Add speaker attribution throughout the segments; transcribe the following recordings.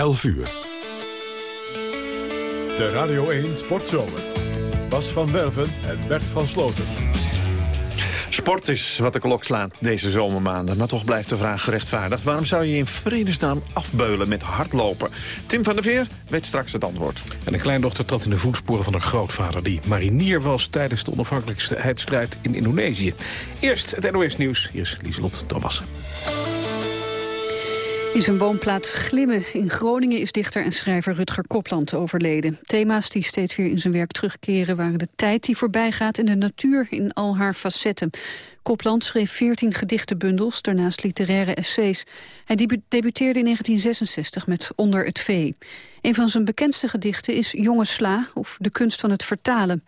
Speaker 1: 11 uur. De Radio 1 Sportzomer. Bas van Werven en Bert van Sloten.
Speaker 2: Sport is wat de klok slaat deze zomermaanden. Maar toch blijft de vraag gerechtvaardigd. Waarom zou je in vredesnaam afbeulen met hardlopen? Tim van der Veer weet straks het antwoord.
Speaker 3: En een kleindochter trad in de voetsporen van haar grootvader... die marinier was tijdens de onafhankelijkheidsstrijd in Indonesië. Eerst het NOS Nieuws. Hier is Lieselot Thomas.
Speaker 4: In zijn woonplaats Glimmen in Groningen is dichter en schrijver Rutger Kopland overleden. Thema's die steeds weer in zijn werk terugkeren waren de tijd die voorbij gaat en de natuur in al haar facetten. Kopland schreef veertien gedichtenbundels, daarnaast literaire essays. Hij debuteerde in 1966 met Onder het Vee. Een van zijn bekendste gedichten is Jonge Sla, of De kunst van het vertalen.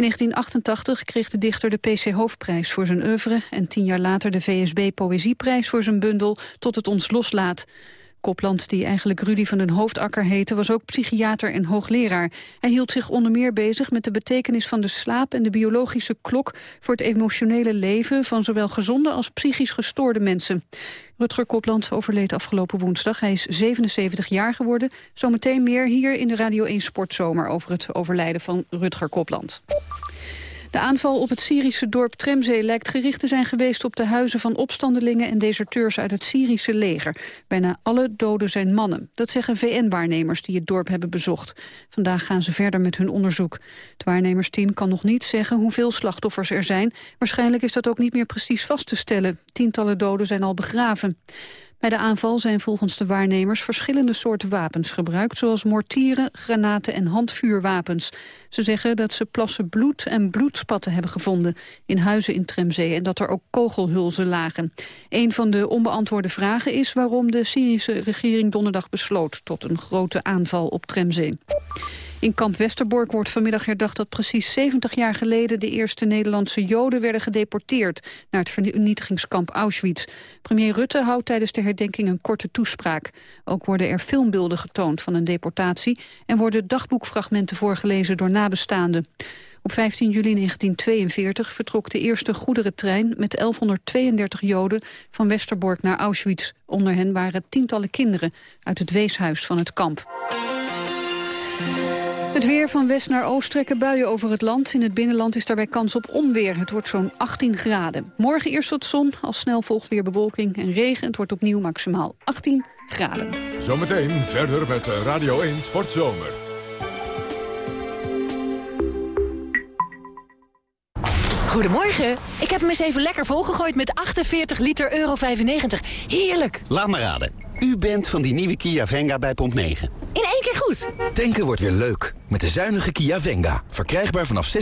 Speaker 4: In 1988 kreeg de dichter de PC Hoofdprijs voor zijn oeuvre... en tien jaar later de VSB Poëzieprijs voor zijn bundel Tot het ons loslaat. Kopland, die eigenlijk Rudy van den Hoofdakker heette... was ook psychiater en hoogleraar. Hij hield zich onder meer bezig met de betekenis van de slaap... en de biologische klok voor het emotionele leven... van zowel gezonde als psychisch gestoorde mensen. Rutger Kopland overleed afgelopen woensdag. Hij is 77 jaar geworden. Zometeen meer hier in de Radio 1 Sportzomer... over het overlijden van Rutger Kopland. De aanval op het Syrische dorp Tremzee lijkt gericht te zijn geweest op de huizen van opstandelingen en deserteurs uit het Syrische leger. Bijna alle doden zijn mannen. Dat zeggen VN-waarnemers die het dorp hebben bezocht. Vandaag gaan ze verder met hun onderzoek. Het waarnemersteam kan nog niet zeggen hoeveel slachtoffers er zijn. Waarschijnlijk is dat ook niet meer precies vast te stellen. Tientallen doden zijn al begraven. Bij de aanval zijn volgens de waarnemers verschillende soorten wapens gebruikt... zoals mortieren, granaten en handvuurwapens. Ze zeggen dat ze plassen bloed en bloedspatten hebben gevonden... in huizen in Tremzee en dat er ook kogelhulzen lagen. Een van de onbeantwoorde vragen is waarom de Syrische regering donderdag besloot... tot een grote aanval op Tremzee. In kamp Westerbork wordt vanmiddag herdacht dat precies 70 jaar geleden de eerste Nederlandse Joden werden gedeporteerd naar het vernietigingskamp Auschwitz. Premier Rutte houdt tijdens de herdenking een korte toespraak. Ook worden er filmbeelden getoond van een deportatie en worden dagboekfragmenten voorgelezen door nabestaanden. Op 15 juli 1942 vertrok de eerste goederentrein met 1132 Joden van Westerbork naar Auschwitz. Onder hen waren tientallen kinderen uit het weeshuis van het kamp. Het weer van west naar oost trekken buien over het land. In het binnenland is daarbij kans op onweer. Het wordt zo'n 18 graden. Morgen eerst wat zon, al snel volgt weer bewolking en regen. Het wordt opnieuw maximaal 18 graden.
Speaker 1: Zometeen verder met Radio 1 Sportzomer.
Speaker 5: Goedemorgen. Ik heb hem eens even lekker volgegooid met 48 liter euro 95. Heerlijk.
Speaker 6: Laat maar raden. U bent van die nieuwe Kia Venga bij Pomp 9.
Speaker 5: In één keer goed.
Speaker 7: Tanken wordt weer leuk. Met de zuinige Kia Venga. Verkrijgbaar vanaf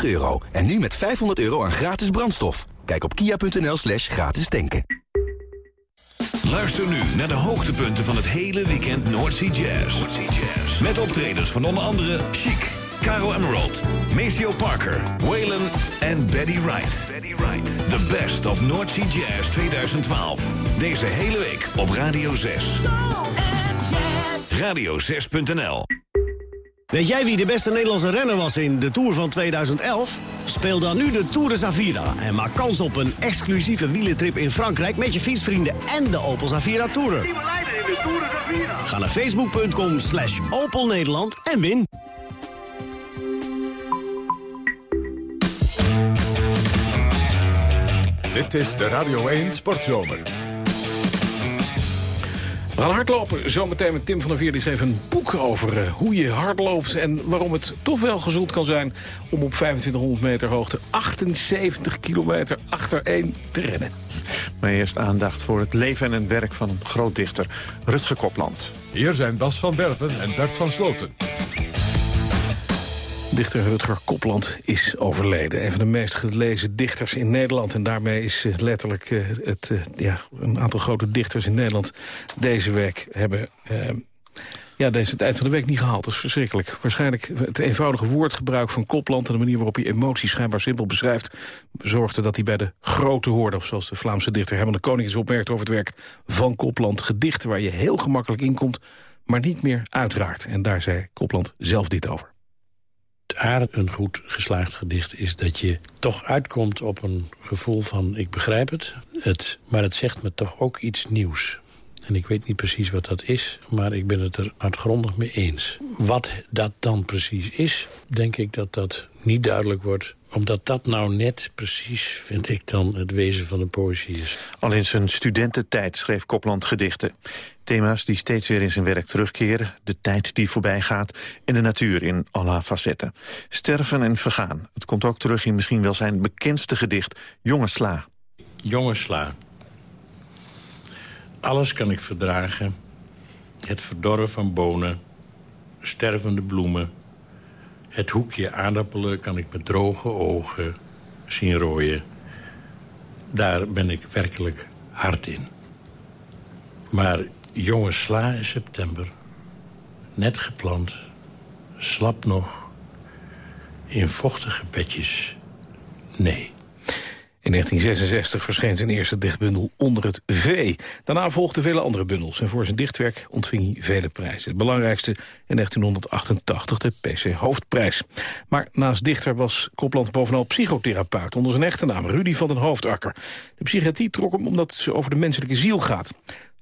Speaker 7: 16.295 euro. En nu met 500 euro aan gratis brandstof. Kijk op kia.nl slash gratis tanken.
Speaker 8: Luister nu naar de hoogtepunten van het hele weekend Noordsea Jazz. Met optredens van onder andere Chic, Caro Emerald, Maceo Parker, Waylon en Betty Wright. Betty Wright. The best of Noordsea Jazz 2012. Deze hele week op Radio 6. Radio6.nl
Speaker 9: Weet jij wie de beste Nederlandse renner was in de Tour van 2011? Speel dan nu de Tour de Zavira en maak kans op een exclusieve wielentrip in Frankrijk... met je fietsvrienden en de Opel Zavira Tourer. Ga naar facebook.com slash Opel Nederland en win.
Speaker 1: Dit is de Radio 1 Sportzomer.
Speaker 3: We gaan hardlopen. Zometeen met Tim van der Veer. Die schreef een boek over uh, hoe je hardloopt... en waarom het toch wel gezond kan zijn... om op 2500 meter hoogte 78 kilometer achtereen te rennen.
Speaker 2: Maar eerst aandacht voor het leven en het werk van een groot dichter, Rutger Kopland.
Speaker 1: Hier zijn Bas van Berven en Bert van Sloten.
Speaker 3: Dichter Rutger Kopland is overleden. Een van de meest gelezen dichters in Nederland. En daarmee is eh, letterlijk uh, het, uh, ja, een aantal grote dichters in Nederland deze week hebben... ja, deze het eind van de week niet gehaald. Dat is verschrikkelijk. Waarschijnlijk het eenvoudige woordgebruik van Kopland... en de manier waarop hij emoties schijnbaar simpel beschrijft... zorgde dat hij bij de grote hoorde... of zoals de Vlaamse dichter Herman de Koning is opmerkt over het werk van Kopland. Gedichten waar je heel gemakkelijk in komt, maar niet meer uitraakt. En daar zei Kopland zelf dit over
Speaker 10: aard een goed geslaagd gedicht is dat je toch uitkomt op een gevoel van ik begrijp het, het maar het zegt me toch ook iets nieuws. En ik weet niet precies wat dat is, maar ik ben het er uitgrondig mee eens. Wat dat dan precies is, denk ik dat dat niet duidelijk wordt omdat dat nou net precies, vind ik dan, het wezen van de poëzie is.
Speaker 2: Al in zijn studententijd schreef Copland gedichten. Thema's die steeds weer in zijn werk terugkeren. De tijd die voorbij gaat en de natuur in al haar facetten. Sterven en vergaan. Het komt ook terug in misschien wel zijn bekendste gedicht, Jonge Sla.
Speaker 10: Jonge Sla. Alles kan ik verdragen. Het verdorren van bonen. Stervende bloemen. Het hoekje aardappelen kan ik met droge ogen zien rooien. Daar ben ik werkelijk hard in. Maar jonge sla in september. Net geplant. Slap nog. In vochtige bedjes. Nee.
Speaker 3: In 1966 verscheen zijn eerste dichtbundel Onder het V. Daarna volgden vele andere bundels en voor zijn dichtwerk ontving hij vele prijzen. Het belangrijkste in 1988 de PC Hoofdprijs. Maar naast dichter was Kopland bovenal psychotherapeut onder zijn echte naam Rudy van den Hoofdakker. De psychiatrie trok hem omdat ze over de menselijke ziel gaat.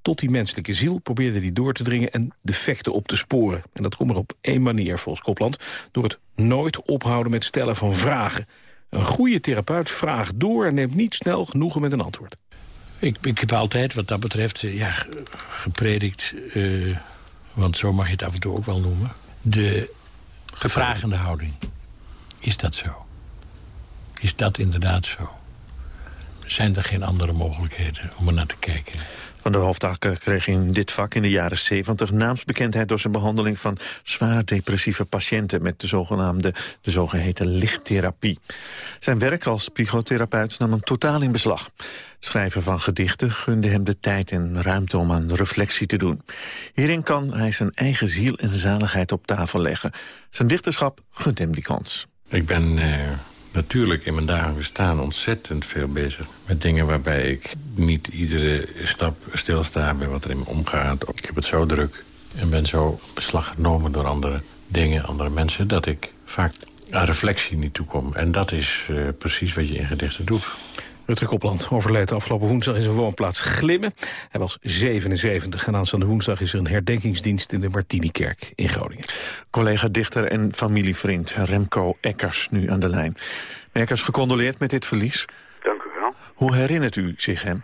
Speaker 3: Tot die menselijke ziel probeerde hij door te dringen en defecten op te sporen. En dat kon er op één manier volgens Kopland, door het nooit ophouden met stellen van vragen. Een goede therapeut vraagt door en neemt niet snel genoegen met een antwoord.
Speaker 10: Ik, heb altijd wat dat betreft eh, ja, gepredikt, uh, want zo mag je het af en toe ook wel noemen... de gevragende houding. Is dat zo? Is dat inderdaad zo? Zijn er geen andere mogelijkheden om er naar te kijken?
Speaker 2: Van der Hoofdakker kreeg in dit vak in de jaren 70 naamsbekendheid door zijn behandeling van zwaar depressieve patiënten met de zogenaamde, de zogeheten lichttherapie. Zijn werk als psychotherapeut nam hem totaal in beslag. Het schrijven van gedichten gunde hem de tijd en ruimte om aan reflectie te doen. Hierin kan hij zijn eigen ziel en zaligheid op tafel leggen. Zijn dichterschap gunt hem die kans.
Speaker 11: Ik ben eh, natuurlijk in mijn dagen bestaan ontzettend veel bezig. Met dingen waarbij ik niet iedere stap stilsta bij wat er in me omgaat. Ik heb het zo druk en ben zo beslag genomen door andere dingen, andere mensen... dat ik vaak aan reflectie niet toekom. En dat is uh, precies wat je in gedichten doet.
Speaker 3: Rutger Kopland overleed afgelopen woensdag in zijn woonplaats Glimmen. Hij was 77 en aanstaande woensdag is er een herdenkingsdienst in de Martinikerk in Groningen.
Speaker 2: Collega dichter en familievriend Remco Eckers nu aan de lijn. Eckers, gecondoleerd met dit verlies.
Speaker 12: Dank u wel.
Speaker 2: Hoe herinnert u zich hem?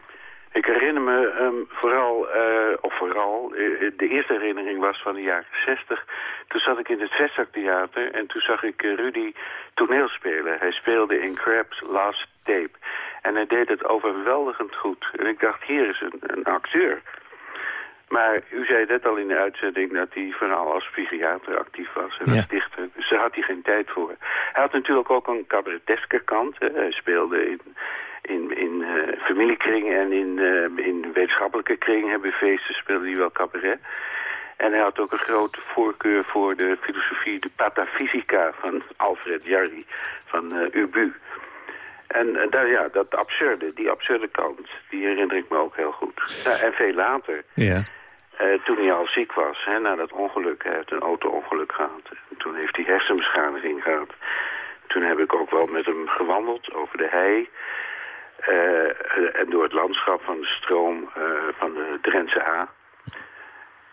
Speaker 12: Ik herinner me um, vooral, uh, of vooral, uh, de eerste herinnering was van de jaren 60. Toen zat ik in het Vestzaktheater en toen zag ik uh, Rudy toneel spelen. Hij speelde in Crab's Last Tape. En hij deed het overweldigend goed. En ik dacht, hier is een, een acteur. Maar u zei net al in de uitzending dat hij vooral als psychiater actief was en als dichter. Dus daar had hij geen tijd voor. Hij had natuurlijk ook een cabareteske kant. Hij speelde in, in, in uh, familiekringen en in, uh, in wetenschappelijke kringen hebben feesten speelde hij wel cabaret. En hij had ook een grote voorkeur voor de filosofie, de patafysica van Alfred Jarry van uh, Ubu. En uh, daar, ja, dat absurde, die absurde kant, die herinner ik me ook heel goed. Ja, en veel later,
Speaker 2: ja.
Speaker 12: uh, toen hij al ziek was, hè, na dat ongeluk, hij heeft een auto-ongeluk gehad. En toen heeft hij hersenbeschadiging gehad. Toen heb ik ook wel met hem gewandeld over de hei. Uh, en door het landschap van de stroom van de Drentse A.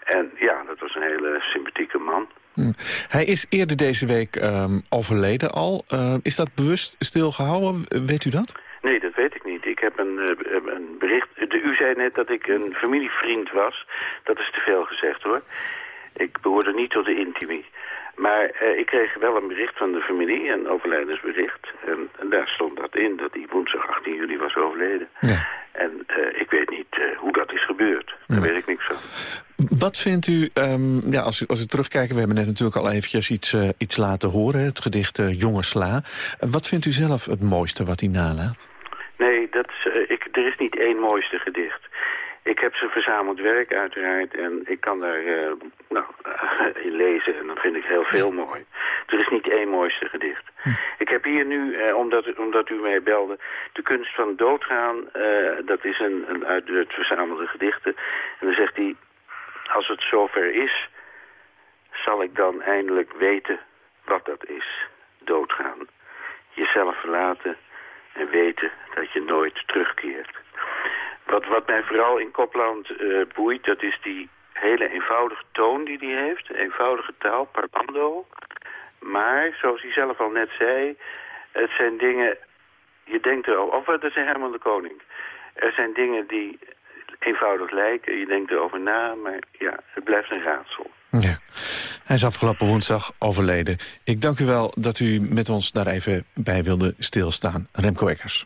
Speaker 12: En ja, dat was een hele sympathieke man.
Speaker 2: Hm. Hij is eerder deze week um, overleden al. Uh, is dat bewust stilgehouden? Weet u dat?
Speaker 12: Nee, dat weet ik niet. Ik heb een, uh, een bericht... De, u zei net dat ik een familievriend was. Dat is te veel gezegd, hoor. Ik behoorde niet tot de intimie. Maar uh, ik kreeg wel een bericht van de familie, een overlijdensbericht. En, en daar stond dat in, dat hij woensdag 18 juli was overleden.
Speaker 2: Ja.
Speaker 12: En uh, ik weet niet uh, hoe dat is gebeurd. Daar ja. weet ik niks van.
Speaker 2: Wat vindt u, um, ja, als, als we terugkijken... we hebben net natuurlijk al eventjes iets, uh, iets laten horen... het gedicht Jonge Sla. wat vindt u zelf het mooiste wat hij nalaat?
Speaker 12: Nee, dat is, ik, er is niet één mooiste gedicht. Ik heb ze verzameld werk uiteraard en ik kan daar uh, nou, in lezen en dan vind ik heel veel mooi. Er is niet één mooiste gedicht. Hm. Ik heb hier nu, uh, omdat, omdat u mij belde, de kunst van doodgaan. dat is een, een uit het verzamelde gedichten. En dan zegt hij, als het zover is, zal ik dan eindelijk weten wat dat is. Doodgaan. Jezelf verlaten en weten dat je nooit terugkeert. Wat, wat mij vooral in Kopland uh, boeit, dat is die hele eenvoudige toon die hij heeft. Eenvoudige taal, parlando. Maar, zoals hij zelf al net zei, het zijn dingen... Je denkt er, of dat is Herman de Koning. Er zijn dingen die eenvoudig lijken. Je denkt erover na, maar ja, het blijft een raadsel.
Speaker 13: Ja. Hij is afgelopen woensdag overleden. Ik dank u wel dat u met ons daar even bij wilde stilstaan. Remco Eckers.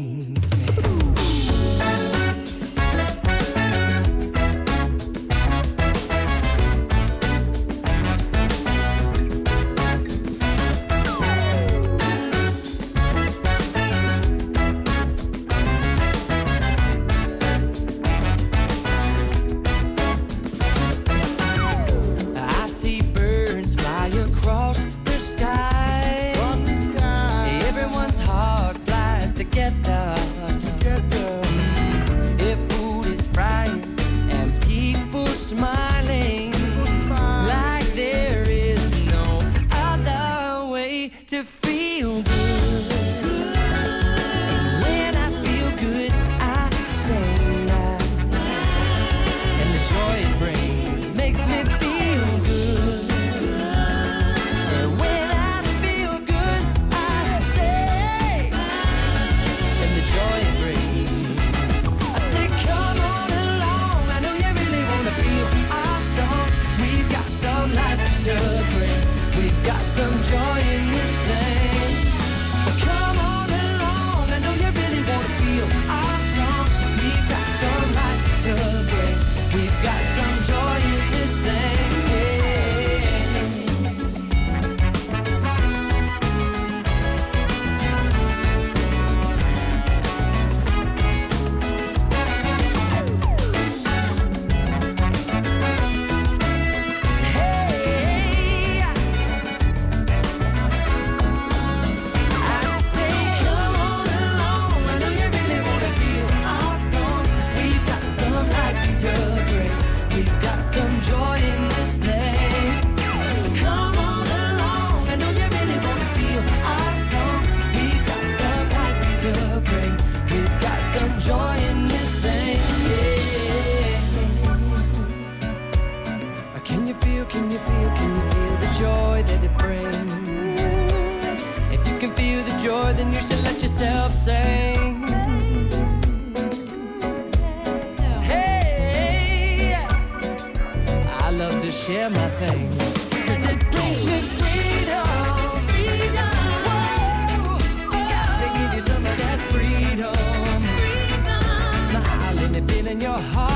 Speaker 13: can you feel, can you feel the joy that it brings? If you can feel the joy, then you should let yourself sing. Hey, I love to share my things, cause it brings me freedom. In your heart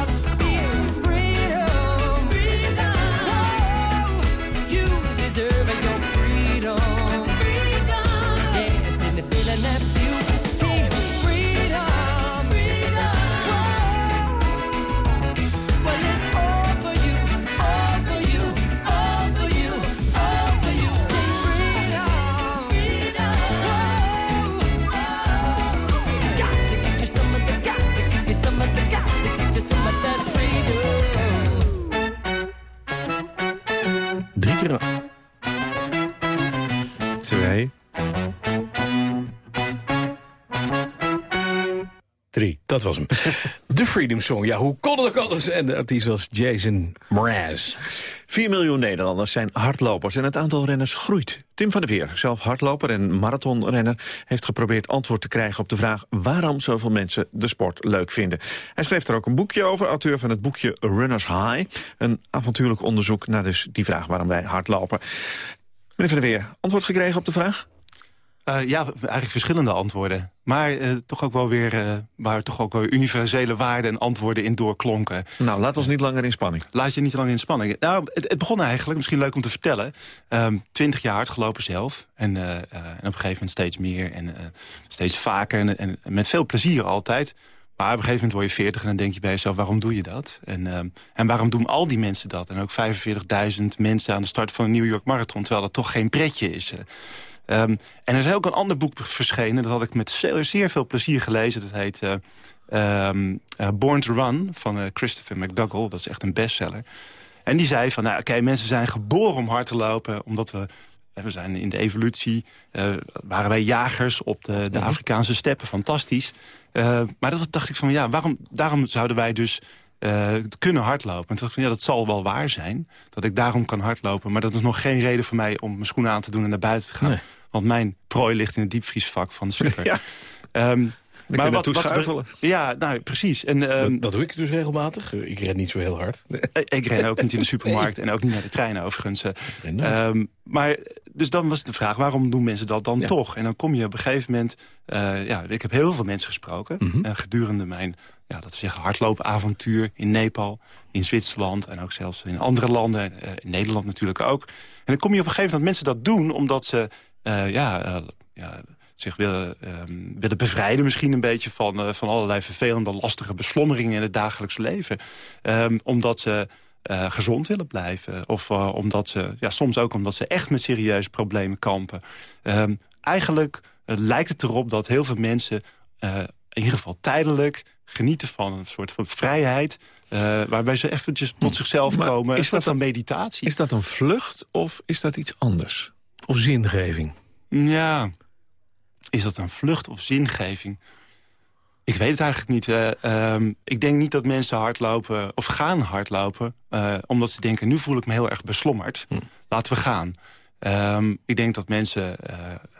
Speaker 13: De Freedom Song. Ja, hoe kon het ook? En de artiest was Jason Mraz. 4 miljoen Nederlanders zijn hardlopers en het aantal renners groeit. Tim van der Veer, zelf hardloper en marathonrenner... heeft geprobeerd antwoord te krijgen op de vraag... waarom zoveel mensen de sport leuk vinden. Hij schreef er ook een boekje over, auteur van het boekje Runners High. Een avontuurlijk onderzoek naar dus die vraag waarom wij hardlopen. Meneer van der Veer, antwoord gekregen op de vraag?
Speaker 14: Uh, ja, eigenlijk verschillende antwoorden. Maar uh, toch ook wel weer, uh, waar toch ook wel universele waarden en antwoorden in doorklonken.
Speaker 2: Nou, laat ons niet langer in spanning.
Speaker 14: Laat je niet langer in spanning. Nou, het, het begon eigenlijk, misschien leuk om te vertellen. Um, twintig jaar hard gelopen zelf. En, en, op een gegeven moment steeds meer en steeds vaker. En, en, met veel plezier altijd. Maar op een gegeven moment word je 40 en dan denk je bij jezelf, waarom doe je dat? En, uh, en waarom doen al die mensen dat? En ook 45.000 mensen aan de start van de New York Marathon, terwijl dat toch geen pretje is. Um, en er is ook een ander boek verschenen, dat had ik met zeer, zeer veel plezier gelezen. Dat heet uh, um, uh, Born to Run van Christopher McDougall, dat is echt een bestseller. En die zei van, nou oké, okay, mensen zijn geboren om hard te lopen, omdat we we zijn in de evolutie, uh, waren wij jagers op de, de Afrikaanse steppen. Fantastisch. Uh, maar dat dacht ik van, ja, waarom, daarom zouden wij dus uh, kunnen hardlopen. En toen dacht ik van, ja, dat zal wel waar zijn. Dat ik daarom kan hardlopen. Maar dat is nog geen reden voor mij om mijn schoenen aan te doen en naar buiten te gaan. Nee. Want mijn prooi ligt in het diepvriesvak van de super.
Speaker 2: ja. Um, maar wat, wat
Speaker 14: Ja, nou, precies. En, um,
Speaker 3: dat, dat, doe ik dus regelmatig. Ik ren niet zo heel hard.
Speaker 14: ik ren ook niet in de supermarkt en ook niet naar de trein overigens. Um, maar dus dan was de vraag, waarom doen mensen dat dan toch? En dan kom je op een gegeven moment... Uh, ja, ik heb heel veel mensen gesproken mm -hmm. uh, gedurende mijn ja, dat we zeggen, hardloopavontuur in Nepal, in Zwitserland... en ook zelfs in andere landen, uh, in Nederland natuurlijk ook. En dan kom je op een gegeven moment dat mensen dat doen... omdat ze ja, ja, zich willen, um, willen bevrijden misschien een beetje... van, van allerlei vervelende, lastige beslommeringen in het dagelijks leven. Um, omdat ze uh, gezond willen blijven. Of uh, omdat ze, ja, soms ook omdat ze echt met serieuze problemen kampen. Um, eigenlijk uh, lijkt het erop dat heel veel mensen in ieder geval tijdelijk genieten van een soort van vrijheid... waarbij ze eventjes tot hm. zichzelf maar komen. Is dat een meditatie?
Speaker 2: Is dat een vlucht of is dat iets anders?
Speaker 3: Of zingeving?
Speaker 14: Ja, is dat een vlucht of zingeving? Ik weet het eigenlijk niet. Uh, um, ik denk niet dat mensen hardlopen of gaan hardlopen... Uh, omdat ze denken, nu voel ik me heel erg beslommerd. Hm. Laten we gaan. Um, ik denk dat mensen uh,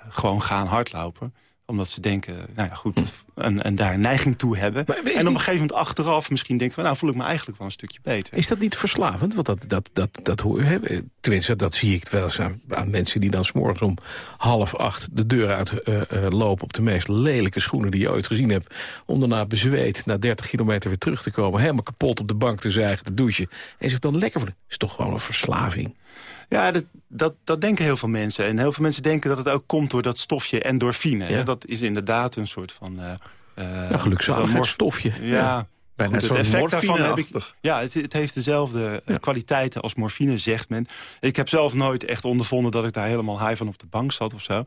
Speaker 14: gewoon gaan hardlopen omdat ze denken, nou ja, goed, en, en daar een neiging toe hebben. En op een gegeven moment achteraf misschien denken... nou voel ik me eigenlijk wel een stukje beter.
Speaker 3: Is dat niet verslavend? Want dat, dat, dat, dat hoor je. Tenminste, dat zie ik wel eens aan, aan mensen die dan s'morgens om half acht... de deur uit uh, uh, lopen op de meest lelijke schoenen die je ooit gezien hebt. Om daarna bezweet na 30 kilometer weer terug te komen. Helemaal kapot op de bank te zuigen, te douchen. En zich dan lekker. Dat is toch gewoon een verslaving.
Speaker 14: Ja, dat, dat, dat, denken heel veel mensen. En heel veel mensen denken dat het ook komt door dat stofje endorfine. Ja. Dat is inderdaad een soort van... Uh,
Speaker 3: ja, gelukzalig stofje.
Speaker 14: Ja, ja. Bijna het effect daarvan heb ik, Ja, het, het heeft dezelfde ja. kwaliteiten als morfine, zegt men. Ik heb zelf nooit echt ondervonden dat ik daar helemaal high van op de bank zat of zo.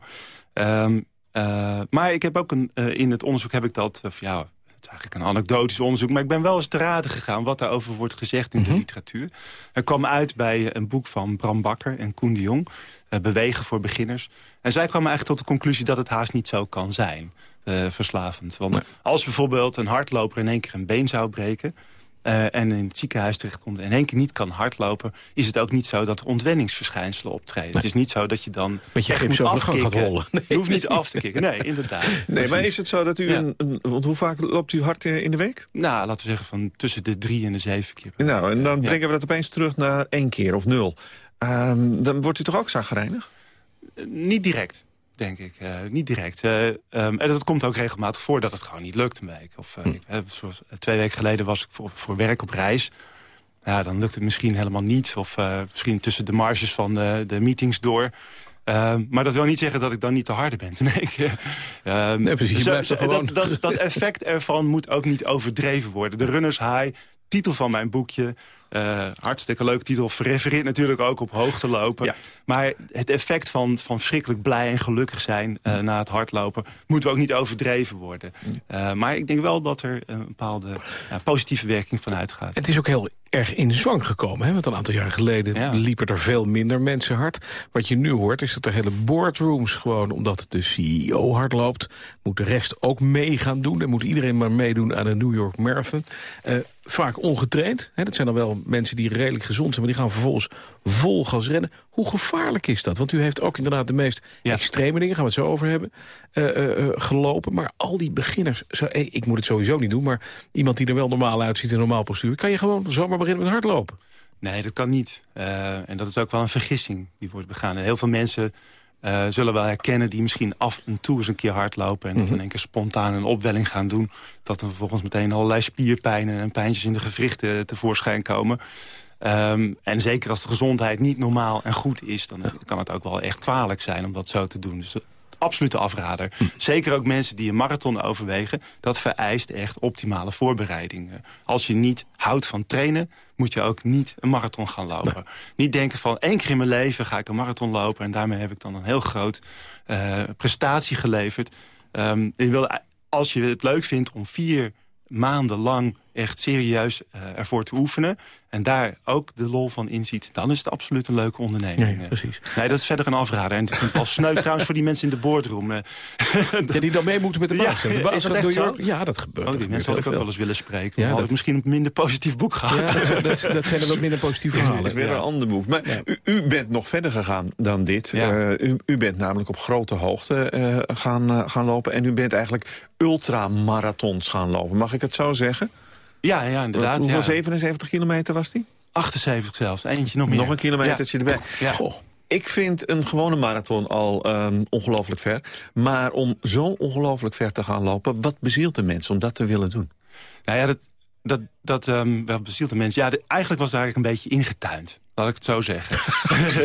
Speaker 14: Um, uh, maar ik heb ook een, uh, in het onderzoek heb ik dat, of ja, het is eigenlijk een anekdotisch onderzoek... maar ik ben wel eens te raden gegaan wat daarover wordt gezegd in de mhm. literatuur. Er kwam uit bij een boek van Bram Bakker en Koen de Jong... Uh, Bewegen voor beginners. En zij kwamen eigenlijk tot de conclusie dat het haast niet zo kan zijn... Uh, verslavend. Want als bijvoorbeeld een hardloper in één keer een been zou breken... Uh, en in het ziekenhuis terechtkomt en in één keer niet kan hardlopen... is het ook niet zo dat er ontwenningsverschijnselen optreden. Het is niet zo dat je dan
Speaker 3: Met je gips over gaat rollen.
Speaker 14: Nee. Je hoeft niet af te kicken. Nee, inderdaad.
Speaker 2: Nee, maar is het zo dat u... Een, een, want hoe vaak loopt u hard in de week?
Speaker 14: Nou, laten we zeggen van tussen de drie en de zeven keer.
Speaker 2: Nou, en dan brengen we dat opeens terug naar één keer of nul. Uh, dan wordt u toch ook zagrijnig?
Speaker 14: Uh, niet direct denk ik. Uh, niet direct. Uh, um, en dat komt ook regelmatig voor dat het gewoon niet lukt een week. Of, uh, hm. ik, zoals, twee weken geleden was ik voor, voor werk op reis. Ja, dan lukt het misschien helemaal niet. Of misschien tussen de marges van de, de meetings door. Ehm, maar dat wil niet zeggen dat ik dan niet te harde ben. Nee,
Speaker 3: um, nee precies. Zo, zo,
Speaker 14: dat, dat, dat, effect ervan moet ook niet overdreven worden. De Runners High, titel van mijn boekje... Uh, hartstikke leuke titel. Refereert natuurlijk ook op hoogte lopen. Maar het effect van, van verschrikkelijk blij en gelukkig zijn uh, na het hardlopen... moeten we ook niet overdreven worden. Uh, maar ik denk wel dat er een bepaalde positieve werking van uitgaat.
Speaker 3: Het is ook heel erg in zwang gekomen. Hè? Want een aantal jaar geleden ja. liepen er veel minder mensen hard. Wat je nu hoort is dat er hele boardrooms gewoon... omdat de CEO hard loopt, moet de rest ook mee gaan doen. Dan moet iedereen maar meedoen aan de New York Marathon. Vaak ongetraind. Hè? Dat zijn dan wel mensen die redelijk gezond zijn... maar die gaan vervolgens vol gas rennen. Hoe gevaarlijk is dat? Want u heeft ook inderdaad de meest ja. extreme dingen... gaan we het zo over hebben, uh, uh, gelopen. Maar al die beginners... Zo, hey, ik moet het sowieso niet doen... maar iemand die er wel normaal uitziet en normaal postuur... kan je gewoon zomaar beginnen met hardlopen.
Speaker 14: Nee, dat kan niet. Uh, en dat is ook wel een vergissing die wordt begaan. En heel veel mensen uh, zullen wel herkennen... die misschien af en toe eens een keer hardlopen... en dat
Speaker 3: Mhm.
Speaker 14: in één keer spontaan een opwelling gaan doen... dat er vervolgens meteen allerlei spierpijnen en pijntjes in de gewrichten tevoorschijn komen. Um, en zeker als de gezondheid niet normaal en goed is... dan kan het ook wel echt kwalijk zijn om dat zo te doen. Dus absolute afrader. Zeker ook mensen die een marathon overwegen. Dat vereist echt optimale voorbereiding. Als je niet houdt van trainen, moet je ook niet een marathon gaan lopen. Niet denken van één keer in mijn leven ga ik een marathon lopen... en daarmee heb ik dan een heel groot uh, prestatie geleverd. Um, je wil, als je het leuk vindt om vier maanden lang echt serieus uh, ervoor te oefenen... en daar ook de lol van inziet... dan is het absoluut een leuke onderneming.
Speaker 3: Nee, precies.
Speaker 14: Nee, dat is verder een afrader. En het is wel sneu trouwens voor die mensen in de boardroom.
Speaker 3: ja, die dan mee moeten met de baas.
Speaker 14: Ja,
Speaker 3: de baas
Speaker 14: is dat
Speaker 3: New York. Ja, dat gebeurt.
Speaker 14: Oh,
Speaker 3: dat
Speaker 14: die
Speaker 3: gebeurt
Speaker 14: mensen had ik ook wel eens willen spreken.
Speaker 3: Ja,
Speaker 14: had
Speaker 3: dat-
Speaker 14: ik misschien een minder positief boek gehad.
Speaker 3: Ja, dat, dat, dat zijn er wat minder positieve
Speaker 2: is,
Speaker 3: verhalen.
Speaker 2: is weer
Speaker 3: Ja.
Speaker 2: een ander boek. Maar u, u bent nog verder gegaan dan dit.
Speaker 14: Ja.
Speaker 2: Eh, u, u bent namelijk op grote hoogte eh, gaan, eh, gaan lopen. En u bent eigenlijk ultramarathons gaan lopen. Mag ik het zo zeggen?
Speaker 14: Ja, ja, inderdaad.
Speaker 2: Want hoeveel
Speaker 14: ja.
Speaker 2: 77 kilometer was die?
Speaker 14: 78 zelfs. Eentje nog meer.
Speaker 2: Nog een kilometertje erbij.
Speaker 14: Ja.
Speaker 2: Goh. Ik vind een gewone marathon al um, ongelooflijk ver. Maar om zo ongelooflijk ver te gaan lopen... wat bezielt de mensen om dat te willen doen?
Speaker 14: Nou ja, dat, dat, dat um, wel bezielt de mensen. Ja, de- eigenlijk was het eigenlijk een beetje ingetuind. Laat ik het zo zeggen.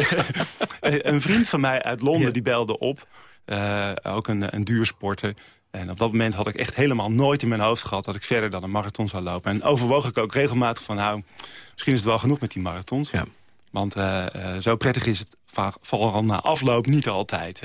Speaker 14: een vriend van mij uit Londen die belde op. eh, ook een, een duursporter. En op dat moment had ik echt helemaal nooit in mijn hoofd gehad... dat ik verder dan een marathon zou lopen. En overwoog ik ook regelmatig van... nou, misschien is het wel genoeg met die marathons.
Speaker 3: Ja.
Speaker 14: Want eh, eh, zo prettig is het vooral na afloop niet altijd.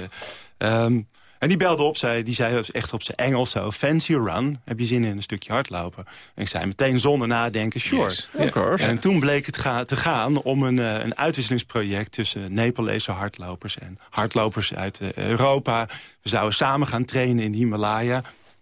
Speaker 14: En die belde op, zei, die zei echt op zijn Engels zo... fancy run, heb je zin in een stukje hardlopen? En ik zei meteen zonder nadenken, sure.
Speaker 3: Yes, of course.
Speaker 14: En toen bleek het ga- te gaan om een, eh, een uitwisselingsproject... tussen Nepalese hardlopers en hardlopers uit eh, Europa. We zouden samen gaan trainen in de Himalaya...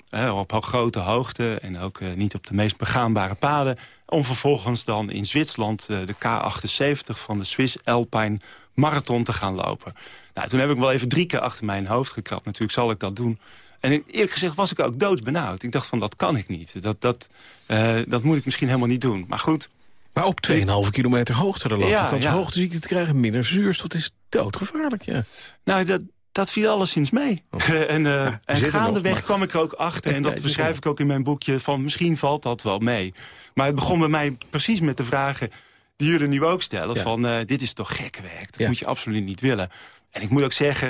Speaker 14: eh, op grote hoogte en ook eh, niet op de meest begaanbare paden... om vervolgens dan in Zwitserland eh, de K78 van de Swiss Alpine Marathon te gaan lopen. Nou, toen heb ik wel even drie keer achter mijn hoofd gekrapt. Natuurlijk zal ik dat doen. En eerlijk gezegd was ik ook doodsbenauwd. Ik dacht van, dat kan ik niet. Dat, dat, eh, dat moet ik misschien helemaal niet doen. Maar goed,
Speaker 3: Maar op 2,5 kilometer hoogte er lopen.
Speaker 14: Ja,
Speaker 3: kans
Speaker 14: ja.
Speaker 3: hoogteziekte te krijgen, minder zuurstof. Dat is doodgevaarlijk, ja.
Speaker 14: Nou, dat, dat viel alleszins mee. en uh, en
Speaker 2: er nog,
Speaker 14: gaandeweg kwam ik er ook achter. En dat beschrijf ik ook in mijn boekje. Van misschien valt dat wel mee. Maar het begon bij mij precies met de vragen die jullie nu ook stellen. Van eh, dit is toch gekke werk. Dat moet je absoluut niet willen. En ik moet ook zeggen,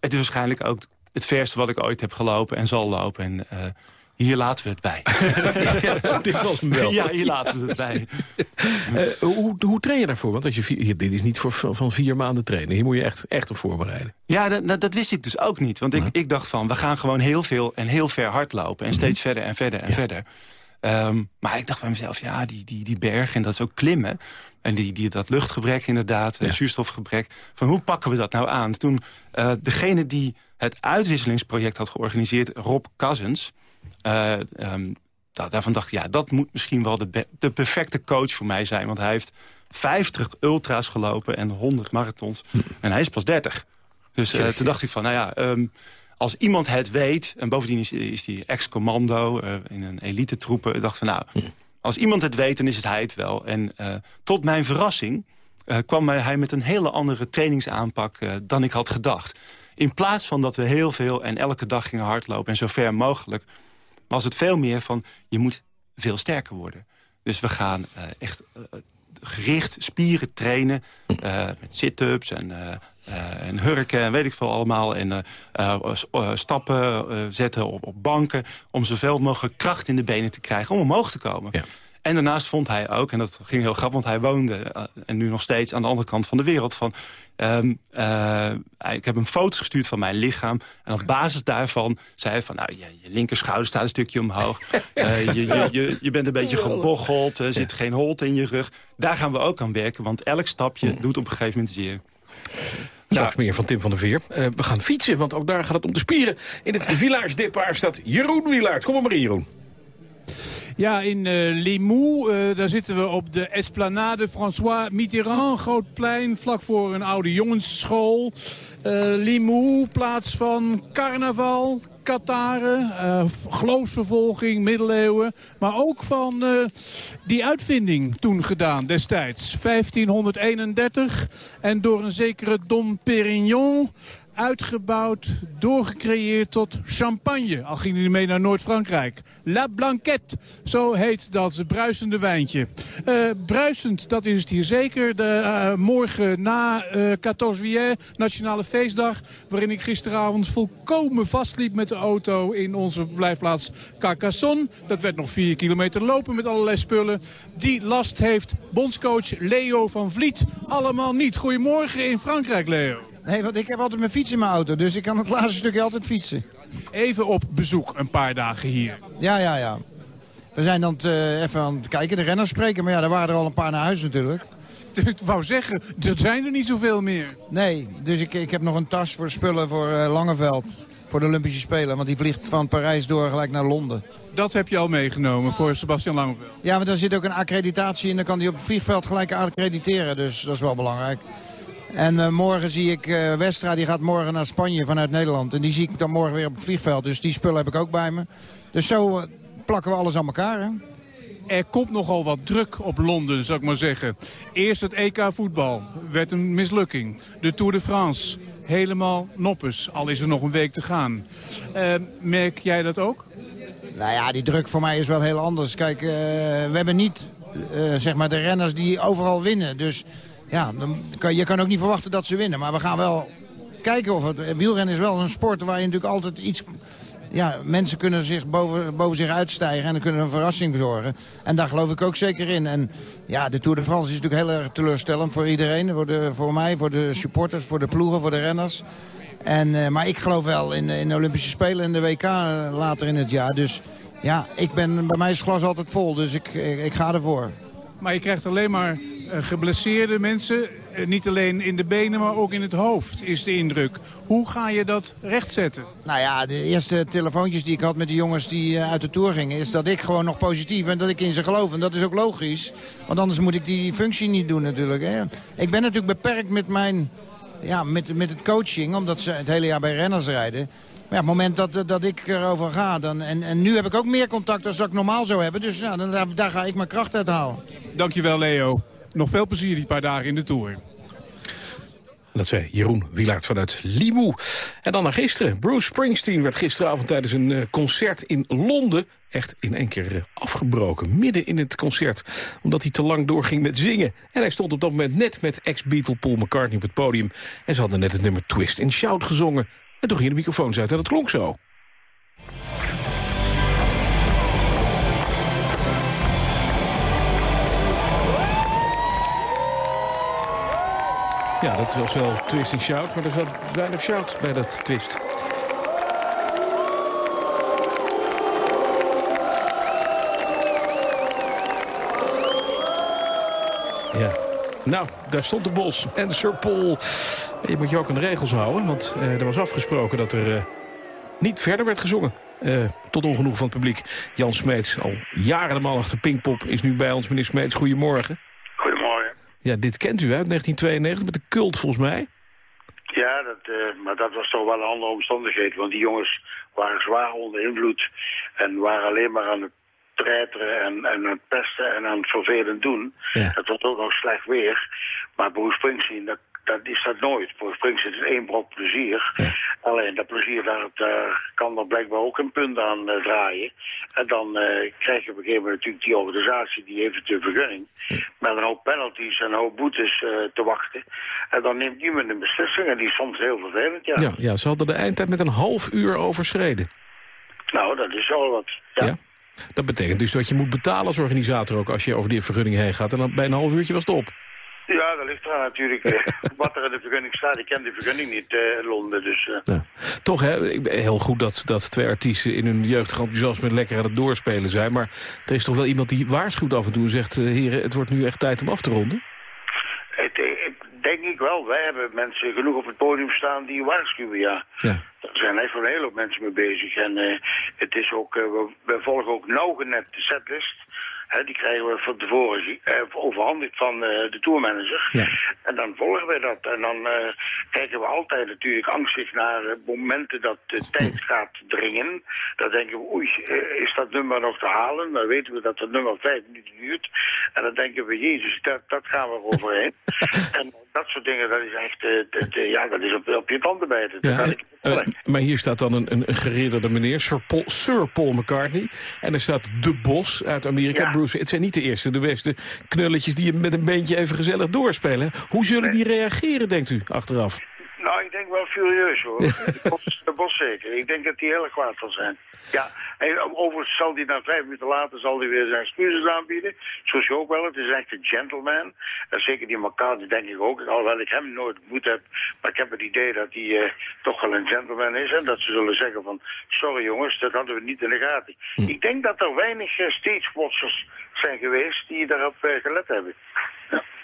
Speaker 14: het is waarschijnlijk ook het verste wat ik ooit heb gelopen en zal lopen. En eh, hier laten we het bij.
Speaker 3: dit was hem wel.
Speaker 14: ja, hier laten we het bij.
Speaker 3: Eh, hoe, hoe train je daarvoor? Want als je vier, dit is niet voor, van vier maanden trainen. Hier moet je echt, echt op voorbereiden.
Speaker 14: Ja, dat, dat, wist ik dus ook niet. Want ik, ik dacht van, we gaan gewoon heel veel en heel ver hardlopen. En steeds verder en verder en verder. Ehm, maar ik dacht bij mezelf, ja, die, die, die berg en dat is ook klimmen. En die, die, dat luchtgebrek inderdaad, zuurstofgebrek. Van hoe pakken we dat nou aan? Toen eh, degene die het uitwisselingsproject had georganiseerd, Rob Cousins... ehm, da- daarvan dacht ik, ja, dat moet misschien wel de, de perfecte coach voor mij zijn. Want hij heeft 50 ultra's gelopen en 100 marathons. En hij is pas 30. Dus eh, toen dacht ik van, nou ja, ehm, als iemand het weet... en bovendien is, is hij ex-commando eh, in een elite troepen... ik dacht van, nou, als iemand het weet, dan is het hij het wel. En eh, tot mijn verrassing eh, kwam hij met een hele andere trainingsaanpak... eh, dan ik had gedacht. In plaats van dat we heel veel en elke dag gingen hardlopen... en zo ver mogelijk, was het veel meer van... je moet veel sterker worden. Dus we gaan echt gericht spieren trainen... met sit-ups en, en hurken en weet ik veel allemaal. En eh, eh, eh, stappen eh, zetten op, op banken... om zoveel mogelijk kracht in de benen te krijgen om omhoog te komen. En daarnaast vond hij ook, en dat ging heel grappig... want hij woonde, eh, en nu nog steeds, aan de andere kant van de wereld... van ehm, eh, ik heb hem foto's gestuurd van mijn lichaam. En op basis daarvan zei hij van... nou, je, je linkerschouder staat een stukje omhoog. Eh, je, je, je, je bent een beetje gebocheld, er zit geen holte in je rug. Daar gaan we ook aan werken, want elk stapje doet op een gegeven moment zeer.
Speaker 3: Straks meer van Tim van der Veer. Eh, we gaan fietsen, want ook daar gaat het om de spieren. In het Village Depart staat Jeroen Wielaert. Kom maar, maar Jeroen.
Speaker 15: Ja, in eh Limoux, eh, daar zitten we op de Esplanade François Mitterrand. Groot plein, vlak voor een oude jongensschool. Eh Limoux, plaats van carnaval, Kataren, eh, geloofsvervolging, middeleeuwen. Maar ook van eh, die uitvinding toen gedaan destijds. 1531 en door een zekere Dom Perignon uitgebouwd, doorgecreëerd tot champagne. Al ging hij mee naar Noord-Frankrijk. La Blanquette, zo heet dat bruisende wijntje. Uh, bruisend, dat is het hier zeker. De, uh, morgen na uh, 14 juillet, Nationale Feestdag... waarin ik gisteravond volkomen vastliep met de auto... in onze verblijfplaats Carcassonne. Dat werd nog vier kilometer lopen met allerlei spullen. Die last heeft bondscoach Leo van Vliet allemaal niet. Goedemorgen in Frankrijk, Leo.
Speaker 16: Nee, want ik heb altijd mijn fiets in mijn auto, dus ik kan het laatste stukje altijd fietsen.
Speaker 15: Even op bezoek een paar dagen hier.
Speaker 16: Ja, ja, ja. We zijn dan even aan het kijken, de renners spreken. Maar ja, er waren er al een paar naar huis natuurlijk.
Speaker 15: Ik wou zeggen, er zijn er niet zoveel meer.
Speaker 16: Nee, dus ik, ik heb nog een tas voor spullen voor uh, Langeveld. Voor de Olympische Spelen, want die vliegt van Parijs door gelijk naar Londen.
Speaker 15: Dat heb je al meegenomen voor Sebastian Langeveld?
Speaker 16: Ja, maar daar zit ook een accreditatie in. Dan kan hij op het vliegveld gelijk accrediteren. Dus dat is wel belangrijk. En uh, morgen zie ik uh, Westra, die gaat morgen naar Spanje vanuit Nederland. En die zie ik dan morgen weer op het vliegveld. Dus die spullen heb ik ook bij me. Dus zo uh, plakken we alles aan elkaar, hè?
Speaker 15: Er komt nogal wat druk op Londen, zou ik maar zeggen. Eerst het EK voetbal, werd een mislukking. De Tour de France, helemaal noppes, al is er nog een week te gaan. merk jij dat ook?
Speaker 16: Nou ja, die druk voor mij is wel heel anders. Kijk, we hebben niet zeg maar de renners die overal winnen. Dus ja, dan je kan ook niet verwachten dat ze winnen. Maar we gaan wel kijken of het... Wielrennen is wel een sport waar je natuurlijk altijd iets... Ja, mensen kunnen zich boven, boven zich uitstijgen en dan kunnen een verrassing zorgen. En daar geloof ik ook zeker in. En ja, de Tour de France is natuurlijk heel erg teleurstellend voor iedereen. Voor, voor mij, voor de supporters, voor de ploegen, voor de renners. En, uh, maar ik geloof wel in, de Olympische Spelen en de WK uh, later in het jaar. Dus ja, ik ben, bij mij is het glas altijd vol, dus ik, ik ga ervoor.
Speaker 15: Maar je krijgt alleen maar uh, geblesseerde mensen. Uh, niet alleen in de benen, maar ook in het hoofd is de indruk. Hoe ga je dat rechtzetten?
Speaker 16: Nou ja, de eerste telefoontjes die ik had met de jongens die uh, uit de Tour gingen... is dat ik gewoon nog positief en dat ik in ze geloof. En dat is ook logisch. Want anders moet ik die functie niet doen natuurlijk. Hè. Ik ben natuurlijk beperkt met, mijn, ja, met, met het coaching... omdat ze het hele jaar bij renners rijden... Maar ja, op het moment dat, dat ik erover ga, dan, en, en nu heb ik ook meer contact dan dat ik normaal zou hebben. Dus nou, dan, daar, daar ga ik mijn kracht uit halen.
Speaker 15: Dankjewel Leo. Nog veel plezier die paar dagen in de Tour.
Speaker 3: Dat zei Jeroen Wielaert vanuit Limoux. En dan naar gisteren. Bruce Springsteen werd gisteravond tijdens een uh, concert in Londen... echt in één keer uh, afgebroken, midden in het concert. Omdat hij te lang doorging met zingen. En hij stond op dat moment net met ex-Beatle Paul McCartney op het podium. En ze hadden net het nummer Twist and Shout gezongen. En toen gingen de microfoons uit en dat klonk zo. Ja, dat was wel twist en shout, maar er zat weinig shout bij dat twist. Ja, nou, daar stond de Bos en Sir Paul. Je moet je ook aan de regels houden, want uh, er was afgesproken dat er uh, niet verder werd gezongen. Uh, tot ongenoeg van het publiek. Jan Smeets, al jaren de man achter Pinkpop, is nu bij ons. Meneer Smeets, goedemorgen.
Speaker 17: Goedemorgen.
Speaker 3: Ja, dit kent u uit 1992 met de cult volgens mij.
Speaker 17: Ja, dat, maar dat was toch wel een andere omstandigheid. Want die jongens waren zwaar onder invloed en waren alleen maar aan het treiteren en, en het pesten en aan het vervelend doen.
Speaker 3: Ja.
Speaker 17: Dat was ook nog slecht weer. Maar Bruce Springsteen, dat, dat is dat nooit. Bruce Springsteen is één brok plezier.
Speaker 3: Ja.
Speaker 17: Alleen dat plezier, daar, daar kan er blijkbaar ook een punt aan uh, draaien. En dan uh, krijg je op een gegeven moment natuurlijk die organisatie, die heeft de vergunning. Met een hoop penalties en een hoop boetes uh, te wachten. En dan neemt iemand een beslissing en die is soms heel vervelend, ja.
Speaker 3: Ja, ja ze hadden de eindtijd met een half uur overschreden.
Speaker 17: Nou, dat is wel wat, ja.
Speaker 3: Dat betekent dus dat je moet betalen als organisator ook als je over die vergunning heen gaat. En dan bij een half uurtje was het op.
Speaker 17: Ja, dat ligt eraan natuurlijk. uh, wat er in de vergunning staat. Ik ken de vergunning niet uh, in Londen. Dus, uh.
Speaker 3: ja. Toch hè, heel goed dat, dat twee artiesten in hun jeugdig enthousiasme lekker aan het doorspelen zijn. Maar er is toch wel iemand die waarschuwt af en toe en zegt... heren, het wordt nu echt tijd om af te ronden?
Speaker 17: Het, denk ik wel. Wij hebben mensen genoeg op het podium staan die waarschuwen, ja.
Speaker 3: ja.
Speaker 17: Er zijn echt wel een hele hoop mensen mee bezig. En uh, het is ook, uh, we, we, volgen ook nauwgenet de setlist. Die krijgen we van tevoren eh, overhandigd van eh, de tourmanager.
Speaker 3: Ja.
Speaker 17: En dan volgen we dat. En dan eh, kijken we altijd natuurlijk angstig naar momenten dat de tijd gaat dringen. Dan denken we, oei, is dat nummer nog te halen? Dan weten we dat het nummer vijf minuten duurt. En dan denken we, jezus, dat, dat gaan we er overheen. en dat soort dingen, dat is echt, dat, ja, dat is op, op je tanden bijten.
Speaker 3: Ja, eh, maar hier staat dan een, een, meneer, Sir Paul, Sir Paul McCartney. En er staat De Bos uit Amerika. Bruce, het zijn niet de eerste, de beste knulletjes die je met een beentje even gezellig doorspelen. Hoe zullen die reageren, denkt u, achteraf?
Speaker 17: Nou, ik denk wel furieus hoor. de, bos, zeker. Ik denk dat hij heel erg kwaad zal zijn. Ja, en overigens zal hij dan vijf minuten later zal hij weer zijn excuses aanbieden. Zoals je ook wel, het is echt een gentleman. En zeker die McCartney denk ik ook. Alhoewel ik hem nooit ontmoet heb. Maar ik heb het idee dat hij eh, toch wel een gentleman is. En dat ze zullen zeggen van, sorry jongens, dat hadden we niet in de gaten. Ik denk dat er weinig uh, stagewatchers zijn geweest die daarop uh, gelet hebben.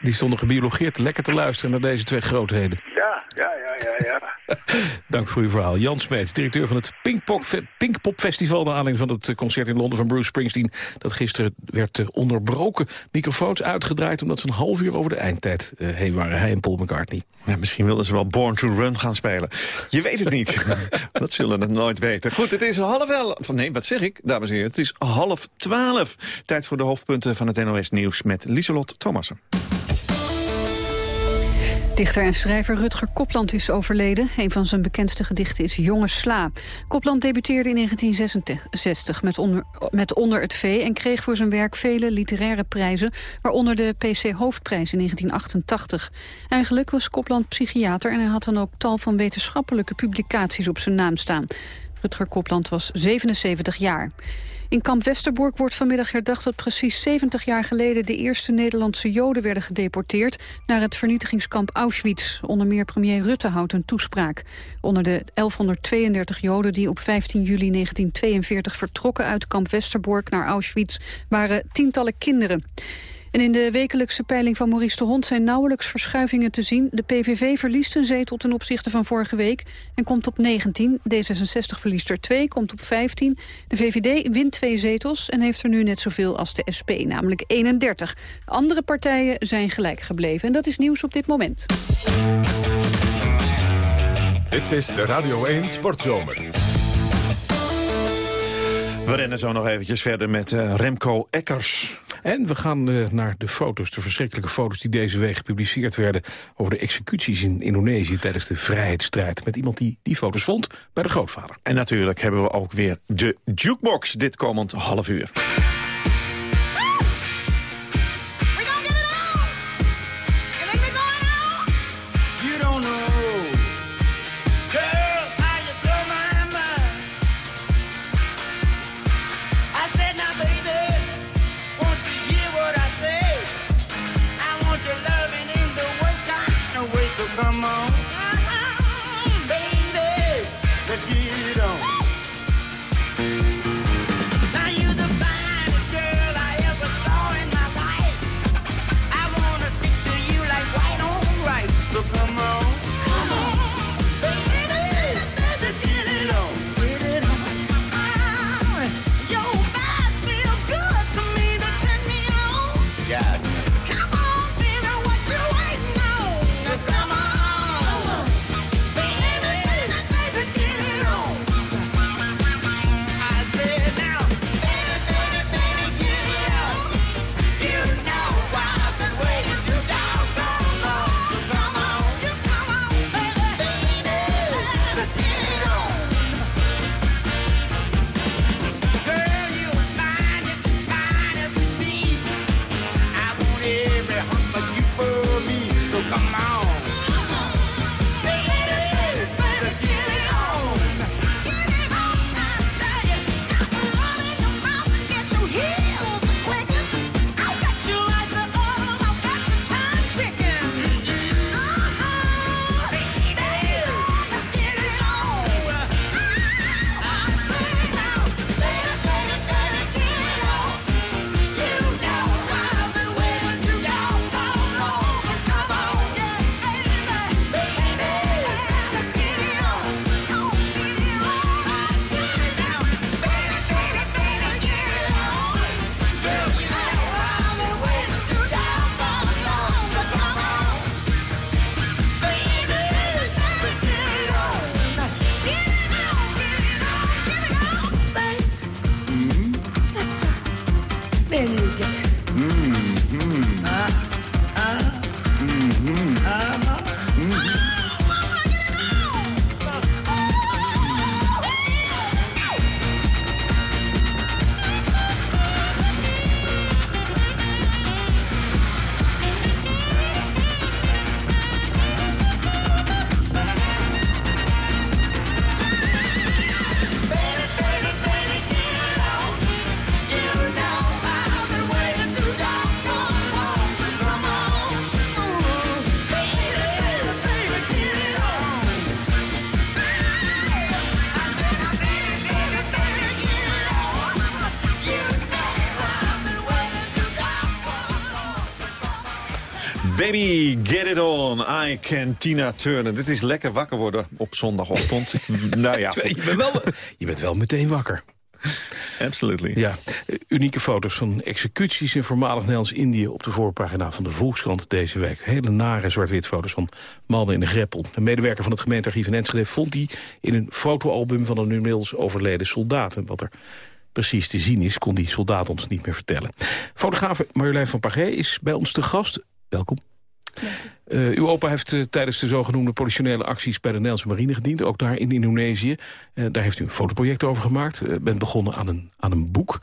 Speaker 3: Die stonden gebiologeerd lekker te luisteren naar deze twee grootheden.
Speaker 17: Ja, ja, ja, ja, ja.
Speaker 3: Dank voor uw verhaal. Jan Smeets, directeur van het Pinkpop, Pinkpop Festival... naar aanleiding van het concert in Londen van Bruce Springsteen... dat gisteren werd uh, onderbroken. Microfoons uitgedraaid omdat ze een half uur over de eindtijd uh, heen waren. Hij en Paul McCartney.
Speaker 2: Ja, misschien wilden ze wel Born to Run gaan spelen. Je weet het niet. dat zullen we nooit weten. Goed, het is half elf. Nee, wat zeg ik, dames en heren? Het is half twaalf. Tijd voor de hoofdpunten van het NOS Nieuws met Lieselot Thomassen.
Speaker 4: Dichter en schrijver Rutger Kopland is overleden. Een van zijn bekendste gedichten is Jonge Sla. Kopland debuteerde in 1966 met onder, met onder het V... en kreeg voor zijn werk vele literaire prijzen... waaronder de PC Hoofdprijs in 1988. Eigenlijk was Kopland psychiater... en hij had dan ook tal van wetenschappelijke publicaties op zijn naam staan. Rutger Kopland was 77 jaar. In kamp Westerbork wordt vanmiddag herdacht dat precies 70 jaar geleden de eerste Nederlandse Joden werden gedeporteerd naar het vernietigingskamp Auschwitz. Onder meer premier Rutte houdt een toespraak. Onder de 1132 Joden die op 15 juli 1942 vertrokken uit kamp Westerbork naar Auschwitz waren tientallen kinderen. En in de wekelijkse peiling van Maurice de Hond zijn nauwelijks verschuivingen te zien. De PVV verliest een zetel ten opzichte van vorige week en komt op 19. D66 verliest er 2, komt op 15. De VVD wint twee zetels en heeft er nu net zoveel als de SP, namelijk 31. Andere partijen zijn gelijk gebleven en dat is nieuws op dit moment.
Speaker 1: Dit is de Radio 1 Sportzomer.
Speaker 2: We rennen zo nog eventjes verder met uh, Remco Eckers.
Speaker 3: En we gaan uh, naar de foto's, de verschrikkelijke foto's die deze week gepubliceerd werden... over de executies in Indonesië tijdens de vrijheidsstrijd. Met iemand die die foto's vond bij de grootvader.
Speaker 2: En natuurlijk hebben we ook weer de jukebox dit komend half uur. Baby, get it on. I can Tina Turner. Dit is lekker wakker worden op zondagochtend. nou ja,
Speaker 3: je bent, wel, je bent wel meteen wakker.
Speaker 2: Absolutely.
Speaker 3: Ja, unieke foto's van executies in voormalig Nederlands-Indië... op de voorpagina van de Volkskrant deze week. Hele nare zwart-wit foto's van mannen in de greppel. Een medewerker van het gemeentearchief in Enschede vond die... in een fotoalbum van een inmiddels overleden soldaat. En wat er precies te zien is, kon die soldaat ons niet meer vertellen. Fotograaf Marjolein van Pagé is bij ons te gast. Welkom. Uh, uw opa heeft uh, tijdens de zogenoemde politionele acties bij de Nederlandse marine gediend. Ook daar in Indonesië. Uh, daar heeft u een fotoproject over gemaakt. bent begonnen aan een, aan een boek.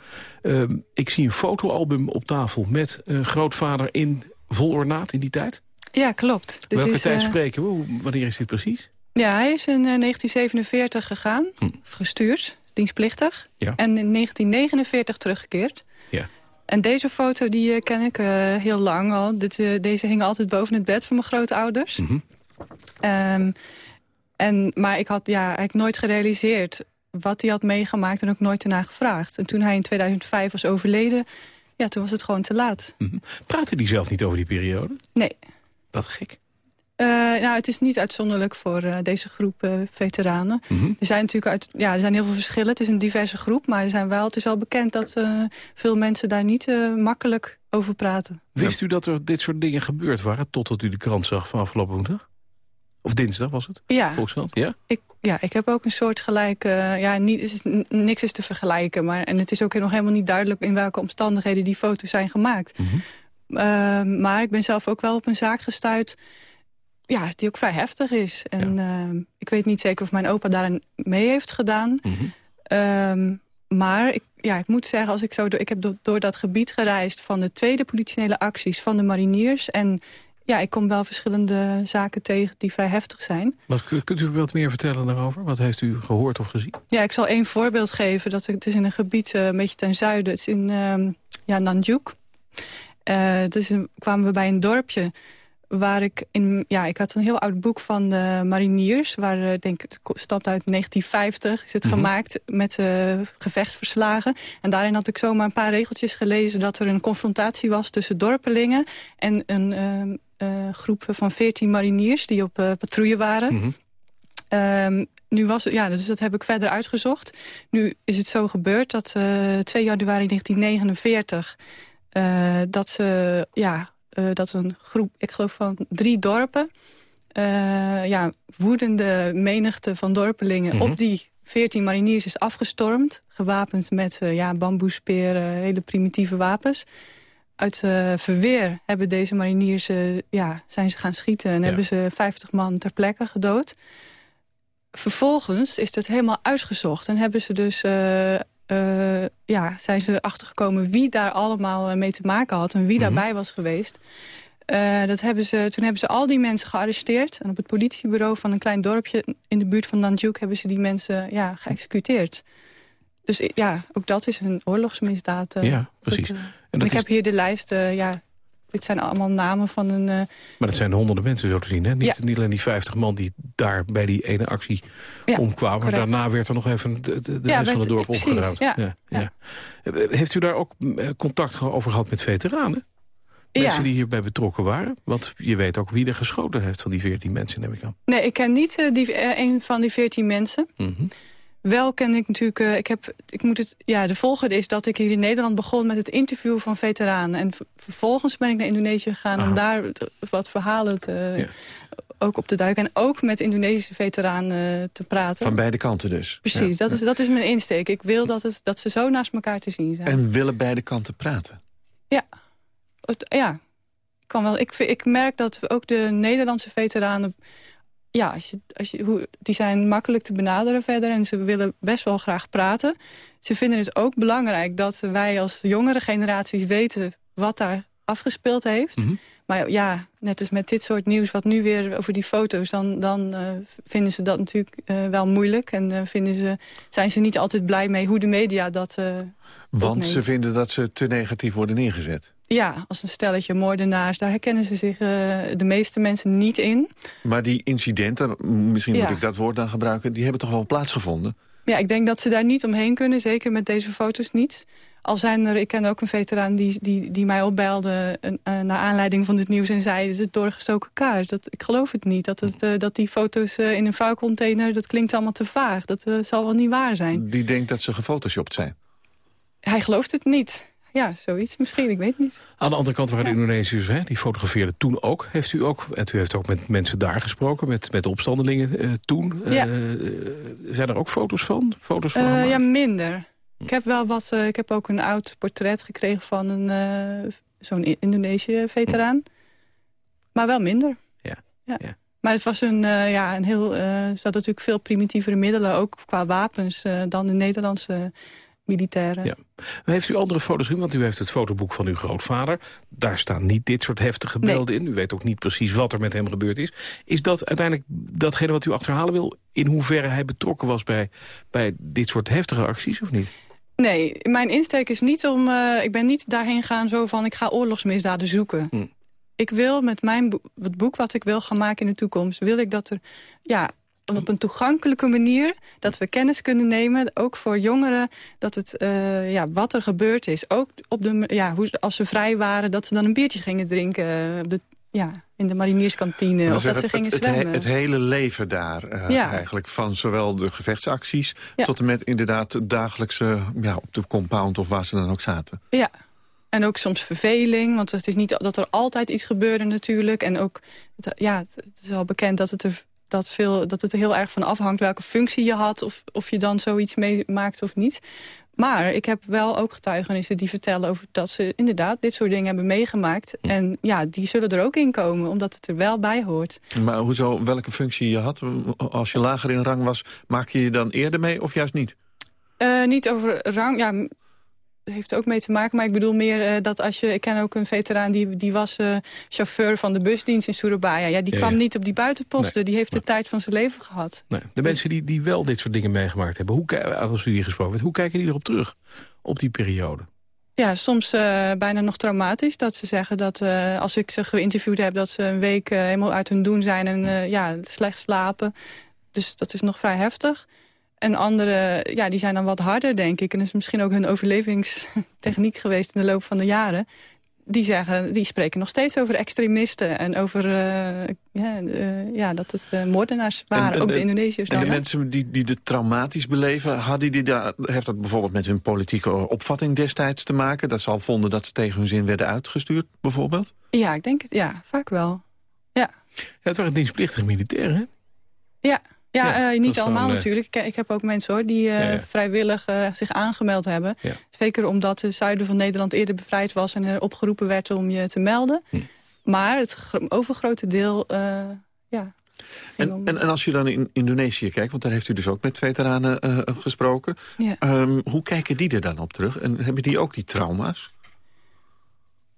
Speaker 3: ik zie een fotoalbum op tafel met grootvader in vol ornaat in die tijd.
Speaker 18: Ja, klopt.
Speaker 3: Dit Welke is, tijd spreken we? Hoe, wanneer is dit precies?
Speaker 18: Ja, hij is in 1947 gegaan, hm. gestuurd, dienstplichtig. Ja. En in 1949 teruggekeerd. Ja. En deze foto die uh, ken ik uh, heel lang al. Dit, uh, deze hing altijd boven het bed van mijn grootouders. Mm -hmm. en, maar ik had ja, eigenlijk nooit gerealiseerd wat hij had meegemaakt... en ook nooit ernaar gevraagd. En toen hij in 2005 was overleden, ja, toen was het gewoon te laat.
Speaker 3: Mm -hmm. Praatte hij zelf niet over die periode?
Speaker 18: Nee.
Speaker 3: Wat gek.
Speaker 18: Uh, nou, het is niet uitzonderlijk voor uh, deze groep uh, veteranen. Mm -hmm. Er zijn natuurlijk uit, ja, er zijn heel veel verschillen. Het is een diverse groep, maar er zijn wel, het is wel bekend dat veel mensen daar niet makkelijk over praten.
Speaker 3: Wist u dat er dit soort dingen gebeurd waren totdat u de krant zag van afgelopen woensdag? Of dinsdag was het?
Speaker 18: Ja.
Speaker 3: Volkskrant? Ja?
Speaker 18: Ik, ja, ik heb ook een soort gelijke... ja, niet, is, niks is te vergelijken. Maar, en het is ook nog helemaal niet duidelijk in welke omstandigheden die foto's zijn gemaakt. Mm -hmm. maar ik ben zelf ook wel op een zaak gestuurd ja, die ook vrij heftig is. En ja. uh, ik weet niet zeker of mijn opa daarin mee heeft gedaan. Mm -hmm. um, maar ik, ja, ik moet zeggen, als ik, zo door, ik heb door, door, dat gebied gereisd... van de tweede politionele acties van de mariniers... en ja, ik kom wel verschillende zaken tegen die vrij heftig zijn.
Speaker 3: Maar kunt u wat meer vertellen daarover? Wat heeft u gehoord of gezien?
Speaker 18: Ja, ik zal één voorbeeld geven. Dat, het is in een gebied uh, een beetje ten zuiden. Het is in uh, ja, Nanjuk. Uh, dus kwamen we bij een dorpje waar ik in... Ja, ik had een heel oud boek van de mariniers... waar, eh, denk het stamt uit 1950, is het mm -hmm. gemaakt... met uh, gevechtsverslagen. En daarin had ik zomaar een paar regeltjes gelezen... dat er een confrontatie was tussen dorpelingen... en een uh, uh, groep van 14 mariniers die op patrouille waren... Mm -hmm. Um, nu was het, ja, dus dat heb ik verder uitgezocht. Nu is het zo gebeurd dat 2 januari 1949... dat ze ja, uh, dat een groep, ik geloof van drie dorpen... Uh, ja, woedende menigte van dorpelingen mm -hmm. op die 14 mariniers is afgestormd. Gewapend met uh, ja, bamboesperen, hele primitieve wapens. Uit verweer hebben deze mariniers, ja, zijn ze gaan schieten... en ja. hebben ze 50 man ter plekke gedood. Vervolgens is het helemaal uitgezocht en hebben ze dus uh, ja, zijn ze erachter gekomen wie daar allemaal mee te maken had... en wie mm -hmm. daarbij was geweest. Uh, dat hebben ze, toen hebben ze al die mensen gearresteerd. En op het politiebureau van een klein dorpje in de buurt van Nanjuk... hebben ze die mensen ja, geëxecuteerd. Dus ja, ook dat is een oorlogsmisdaad. Uh,
Speaker 3: ja, precies.
Speaker 18: Dat, en ik is... heb hier de lijst, ja, dit zijn allemaal namen van een... Uh,
Speaker 3: maar dat zijn honderden mensen zo te zien, hè? Niet, ja. niet alleen die 50 man die daar bij die ene actie ja, omkwamen. Maar daarna werd er nog even de, de, ja, rest van het dorp opgeruimd. Ja, ja, Heeft u daar ook eh, contact over gehad met veteranen? Mensen die hierbij betrokken waren? Want je weet ook wie er geschoten heeft van die 14 mensen, neem ik aan.
Speaker 18: Nee, ik ken niet uh, die, uh, een van die 14 mensen. Mm -hmm. Wel ken ik natuurlijk, uh, ik heb, ik moet het, ja, de volgende is dat ik hier in Nederland begon met het interview van veteranen. En vervolgens ben ik naar Indonesië gegaan Aha. om daar wat verhalen te, ja. ook op te duiken. En ook met Indonesische veteranen te praten.
Speaker 2: Van beide kanten dus.
Speaker 18: Precies, ja. dat, is, dat is mijn insteek. Ik wil dat, het, dat ze zo naast elkaar te zien zijn.
Speaker 2: En willen beide kanten praten?
Speaker 18: Ja, ja. Kan wel. Ik, ik merk dat ook de Nederlandse veteranen ja, als je, als je, hoe, die zijn makkelijk te benaderen verder en ze willen best wel graag praten. Ze vinden het ook belangrijk dat wij als jongere generaties weten wat daar afgespeeld heeft. Mm -hmm. Maar ja, net als met dit soort nieuws wat nu weer over die foto's... dan, dan uh, vinden ze dat natuurlijk uh, wel moeilijk. En uh, vinden ze, zijn ze niet altijd blij mee hoe de media dat
Speaker 2: Want opneemt. ze vinden dat ze te negatief worden neergezet.
Speaker 18: Ja, als een stelletje moordenaars. Daar herkennen ze zich de meeste mensen niet in.
Speaker 2: Maar die incidenten, misschien ja. moet ik dat woord dan gebruiken... die hebben toch wel plaatsgevonden?
Speaker 18: Ja, ik denk dat ze daar niet omheen kunnen. Zeker met deze foto's niet. Al zijn er, ik ken ook een veteraan die, die, die mij opbelde... Uh, naar aanleiding van dit nieuws en zei... het is doorgestoken kaars. Dat, ik geloof het niet. Dat, het, uh, dat die foto's in een vuilcontainer... dat klinkt allemaal te vaag. Dat zal wel niet waar zijn.
Speaker 2: Die denkt dat ze gefotoshopt zijn?
Speaker 18: Hij gelooft het niet. Ja, zoiets misschien, ik weet niet.
Speaker 3: Aan de andere kant waren de Indonesiërs, hè, die fotografeerden toen ook. Heeft u ook, en u heeft ook met mensen daar gesproken, met, met de opstandelingen toen. Ja. zijn er ook foto's van? Foto's van
Speaker 18: ja, minder. Ik heb wel wat. Uh, ik heb ook een oud portret gekregen van een uh, zo'n Indonesië-veteraan. Maar wel minder.
Speaker 3: Ja.
Speaker 18: ja. Maar het was een, uh, ja, een heel. er zat natuurlijk veel primitievere middelen, ook qua wapens, dan de Nederlandse militairen.
Speaker 3: Ja. Heeft u andere foto's in? Want u heeft het fotoboek van uw grootvader. Daar staan niet dit soort heftige beelden in. U weet ook niet precies wat er met hem gebeurd is. Is dat uiteindelijk datgene wat u achterhalen wil? In hoeverre hij betrokken was bij, bij dit soort heftige acties of niet?
Speaker 18: Nee, mijn insteek is niet om... Uh, ik ben niet daarheen gaan zo van ik ga oorlogsmisdaden zoeken.
Speaker 3: Hm.
Speaker 18: Ik wil met mijn bo het boek wat ik wil gaan maken in de toekomst... wil ik dat er ja, op een toegankelijke manier... dat we kennis kunnen nemen, ook voor jongeren... dat het, uh, ja, wat er gebeurd is. Ook op de, ja, hoe, als ze vrij waren, dat ze dan een biertje gingen drinken... op de ja, in de marinierskantine. Of dat ze gingen
Speaker 2: het,
Speaker 18: zwemmen.
Speaker 2: Het, hele leven daar uh,
Speaker 18: ja.
Speaker 2: eigenlijk. Van zowel de gevechtsacties ja. tot en met inderdaad dagelijkse... Ja, op de compound of waar ze dan ook zaten.
Speaker 18: Ja, en ook soms verveling. Want het is niet dat er altijd iets gebeurde natuurlijk. En ook, ja, het is al bekend dat het er dat, veel, dat het er heel erg van afhangt welke functie je had... of, of je dan zoiets meemaakt of niet. Maar ik heb wel ook getuigenissen die vertellen over dat ze inderdaad dit soort dingen hebben meegemaakt. En ja, die zullen er ook in komen, omdat het er wel bij hoort.
Speaker 2: Maar hoezo, welke functie je had? Als je lager in rang was, maak je je dan eerder mee of juist niet?
Speaker 18: Uh, niet over rang, ja, heeft ook mee te maken. Maar ik bedoel meer uh, dat als je... Ik ken ook een veteraan die, die was uh, chauffeur van de busdienst in Surabaya. Ja, die kwam ja. niet op die buitenposten. Nee. Die heeft de tijd van zijn leven gehad.
Speaker 3: Nee. De mensen die, die wel dit soort dingen meegemaakt hebben... Hoe, als u die gesproken hebt, hoe kijken die erop terug? Op die periode?
Speaker 18: Ja, soms uh, bijna nog traumatisch. Dat ze zeggen dat als ik ze geïnterviewd heb... dat ze een week helemaal uit hun doen zijn en ja, slecht slapen. Dus dat is nog vrij heftig. En andere, ja, die zijn dan wat harder, denk ik. En dat is misschien ook hun overlevingstechniek geweest in de loop van de jaren. Die, zeggen, die spreken nog steeds over extremisten. En over uh, ja, uh, ja, dat het uh, moordenaars waren, en, ook de Indonesiërs.
Speaker 2: En
Speaker 18: dan,
Speaker 2: de mensen die, die het traumatisch beleven... Hadden die daar, heeft dat bijvoorbeeld met hun politieke opvatting destijds te maken? Dat ze al vonden dat ze tegen hun zin werden uitgestuurd, bijvoorbeeld?
Speaker 18: Ja, ik denk het. Ja, vaak wel. Ja.
Speaker 3: ja het waren dienstplichtige militairen, hè?
Speaker 18: Ja, ja, ja uh, niet allemaal gewoon, natuurlijk. Ik, ik, heb ook mensen hoor die uh, ja, ja. vrijwillig uh, zich aangemeld hebben. Zeker omdat het zuiden van Nederland eerder bevrijd was... en er opgeroepen werd om je te melden. Hm. Maar het overgrote deel, ja...
Speaker 2: En, om... en, en, als je dan in Indonesië kijkt, want daar heeft u dus ook met veteranen gesproken. Um, hoe kijken die er dan op terug? En hebben die ook die trauma's?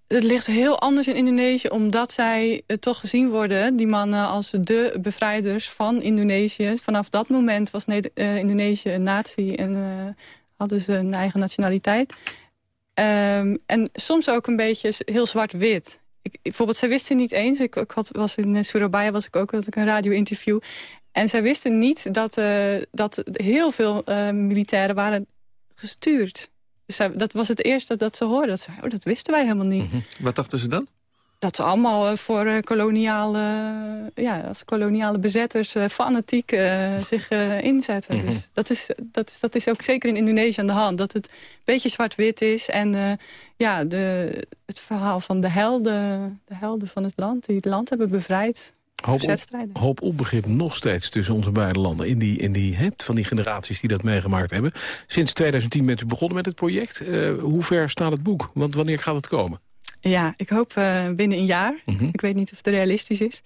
Speaker 18: Het ligt heel anders in Indonesië, omdat zij uh, toch gezien worden... die mannen als de bevrijders van Indonesië. Vanaf dat moment was ne uh, Indonesië een natie en uh, hadden ze een eigen nationaliteit. Um, en soms ook een beetje heel zwart-wit. Bijvoorbeeld, zij wisten niet eens... Ik, ik had, was in Surabaya was ik ook had ik een radio-interview... en zij wisten niet dat, dat heel veel militairen waren gestuurd dat was het eerste dat ze hoorden. Dat, ze, oh, dat wisten wij helemaal niet.
Speaker 2: Mm -hmm. Wat dachten ze dan?
Speaker 18: Dat ze allemaal voor uh, koloniale, ja, als koloniale bezetters fanatiek uh, zich inzetten. Mm -hmm. Dus dat is, dat, is, dat is ook zeker in Indonesië aan de hand. Dat het een beetje zwart-wit is. En ja, de, het verhaal van de helden, de helden van het land, die het land hebben bevrijd.
Speaker 3: Hoop, op, hoop onbegrip nog steeds tussen onze beide landen. In die, in die, he, van die generaties die dat meegemaakt hebben. Sinds 2010 bent u begonnen met het project. Uh, hoe ver staat het boek? Want wanneer gaat het komen?
Speaker 18: Ja, ik hoop uh, binnen een jaar. Mm -hmm. Ik weet niet of het realistisch is.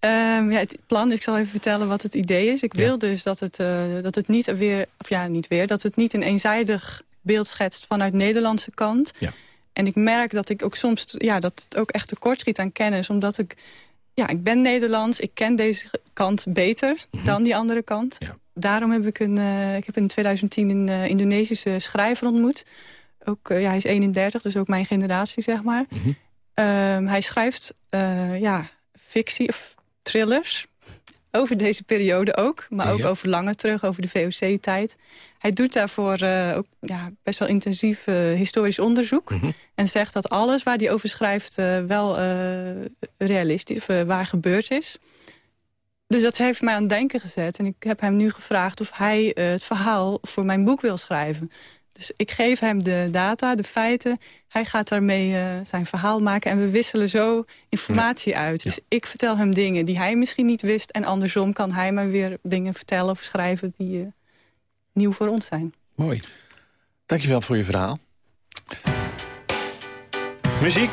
Speaker 18: Um, ja, het plan, ik zal even vertellen wat het idee is. Ik ja. wil dus dat het, uh, dat het niet weer, of ja, niet weer, dat het niet een eenzijdig beeld schetst vanuit de Nederlandse kant.
Speaker 3: Ja.
Speaker 18: En ik merk dat ik ook soms, ja, dat het ook echt tekort schiet aan kennis, omdat ik ja, ik ben Nederlands. Ik ken deze kant beter mm -hmm. dan die andere kant.
Speaker 3: Ja.
Speaker 18: Daarom heb ik, een, uh, ik heb in 2010 een uh, Indonesische schrijver ontmoet. Ook, uh, ja, hij is 31, dus ook mijn generatie, zeg maar.
Speaker 3: Mm -hmm.
Speaker 18: um, hij schrijft ja, fictie of thrillers. Over deze periode ook. Maar ook
Speaker 3: Ja.
Speaker 18: over langer terug, over de VOC-tijd. Hij doet daarvoor eh, ook ja, best wel intensief eh, historisch onderzoek. En zegt dat alles waar hij over schrijft eh, wel realistisch, waar gebeurd is. Dus dat heeft mij aan het denken gezet. En ik heb hem nu gevraagd of hij het verhaal voor mijn boek wil schrijven. Dus ik geef hem de data, de feiten. Hij gaat daarmee eh, zijn verhaal maken. En we wisselen zo informatie uit. Dus ik vertel hem dingen die hij misschien niet wist. En andersom kan hij me weer dingen vertellen of schrijven... die eh, nieuw voor ons zijn.
Speaker 3: Mooi.
Speaker 2: Dankjewel voor je verhaal. Muziek.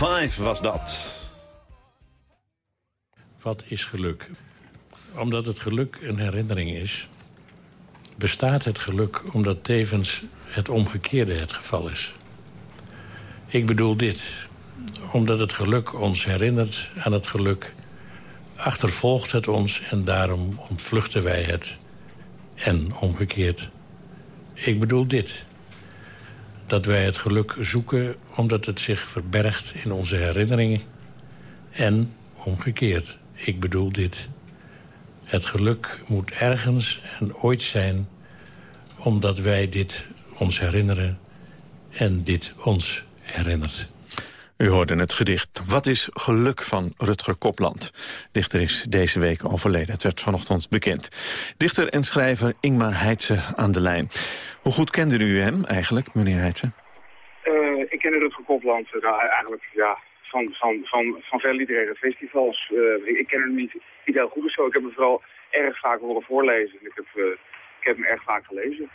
Speaker 2: Maroon 5 was dat.
Speaker 10: Wat is geluk? Omdat het geluk een herinnering is, bestaat het geluk omdat tevens het omgekeerde het geval is. Ik bedoel dit. Omdat het geluk ons herinnert aan het geluk, achtervolgt het ons en daarom ontvluchten wij het. En omgekeerd. Ik bedoel dit. Dat wij het geluk zoeken omdat het zich verbergt in onze herinneringen. En omgekeerd. Ik bedoel dit. Het geluk moet ergens en ooit zijn... omdat wij dit ons herinneren en dit ons herinnert.
Speaker 2: U hoorde het gedicht Wat is geluk van Rutger Kopland. Dichter is deze week overleden. Het werd vanochtend bekend. Dichter en schrijver Ingmar Heitse aan de lijn. Hoe goed kende u hem eigenlijk, meneer Heitse?
Speaker 19: Eh, ik ken Rutger Kopland eh, nou, eigenlijk ja, van, van, van, van veel literaire festivals. Eh, ik, ken hem niet, niet heel goed of zo. Ik heb hem vooral erg vaak horen voorlezen. Ik heb, eh, ik heb hem erg vaak gelezen.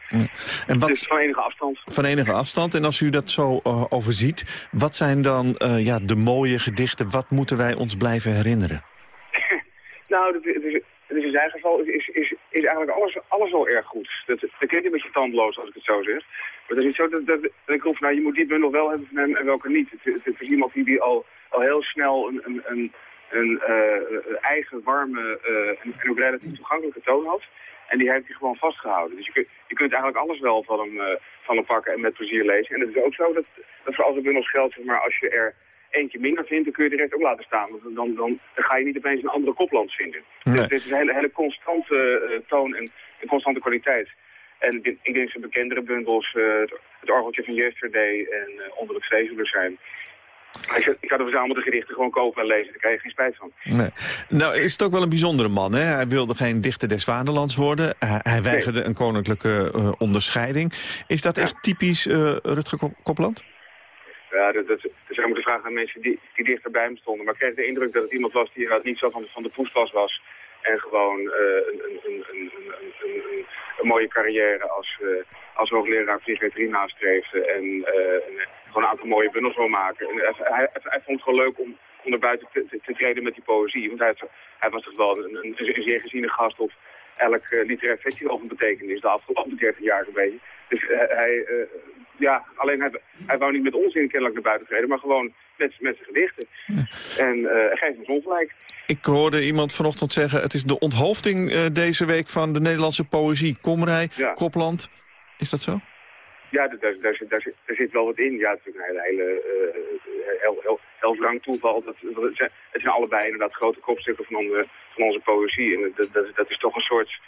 Speaker 2: En wat,
Speaker 19: Dus van enige afstand.
Speaker 2: van enige afstand. En als u dat zo eh, overziet, wat zijn dan eh, ja, de mooie gedichten? Wat moeten wij ons blijven herinneren?
Speaker 19: Nou, is, in zijn geval is, is, is, eigenlijk alles, alles wel erg goed. Dat, dat klinkt een beetje tandloos als ik het zo zeg. Maar het is niet zo dat, dat, dat ik hoef, nou, je moet die bundel wel hebben van hem en welke niet. Het, het, het is iemand die, die al, al heel snel een, een, een, een eh, eigen, warme eh, en, en ook relatief toegankelijke toon had. En die heeft hij gewoon vastgehouden. Dus je, kunt je kunt eigenlijk alles wel van hem, eh, van hem pakken en met plezier lezen. En het is ook zo dat, dat voor al zijn bundels geldt, zeg maar, als je er eentje minder vindt, dan kun je direct ook laten staan. Want dan, dan, dan ga je niet opeens een andere kopland vinden.
Speaker 2: Nee.
Speaker 19: Dus het is een hele, hele constante eh, toon en, een constante kwaliteit. En ik denk- zijn bekendere bundels, eh, het, orgeltje van Yesterday en eh, Onder het zijn. Ik had de verzamelde gedichten gewoon kopen en lezen. Daar krijg je geen spijt van.
Speaker 2: Nee. Nou is het ook wel een bijzondere man. Hè? Hij wilde geen dichter des vaderlands worden. Hij, hij weigerde een koninklijke eh, onderscheiding. Is dat echt typisch uh, Rutger Kopland?
Speaker 19: Ja, dat, dat, dus dat is de vraag aan mensen die, die dichter bij hem stonden. Maar ik kreeg de indruk dat het iemand was die inderdaad niet zo van, van de poespas was. En gewoon eh, een, een, een, een, mooie carrière als, als hoogleraar psychiatrie nastreefde. En gewoon een aantal mooie bundels wil maken. En hij, hij, hij vond het gewoon leuk om, om naar buiten te, te, te treden met die poëzie. Want hij, was toch wel een, een, een zeer geziene gast op elk eh, literair festival van betekenis de afgelopen 30 jaar een beetje. Dus eh, hij, eh, ja, alleen hij, hij wou niet met onzin kennelijk naar buiten treden, maar gewoon met, met zijn gedichten. En hij geeft ons ongelijk.
Speaker 2: Ik hoorde iemand vanochtend zeggen... het is de onthoofding deze week van de Nederlandse poëzie. Komrij,
Speaker 19: Ja.
Speaker 2: Kopland. Is dat zo?
Speaker 19: Ja, daar, zit- wel wat in. Ja, het is natuurlijk een hele, eh, heel, heel, toeval. Dat, dat het, zijn, allebei inderdaad grote kopstukken van, onze- van onze poëzie. En dat, dat, dat is toch een soort...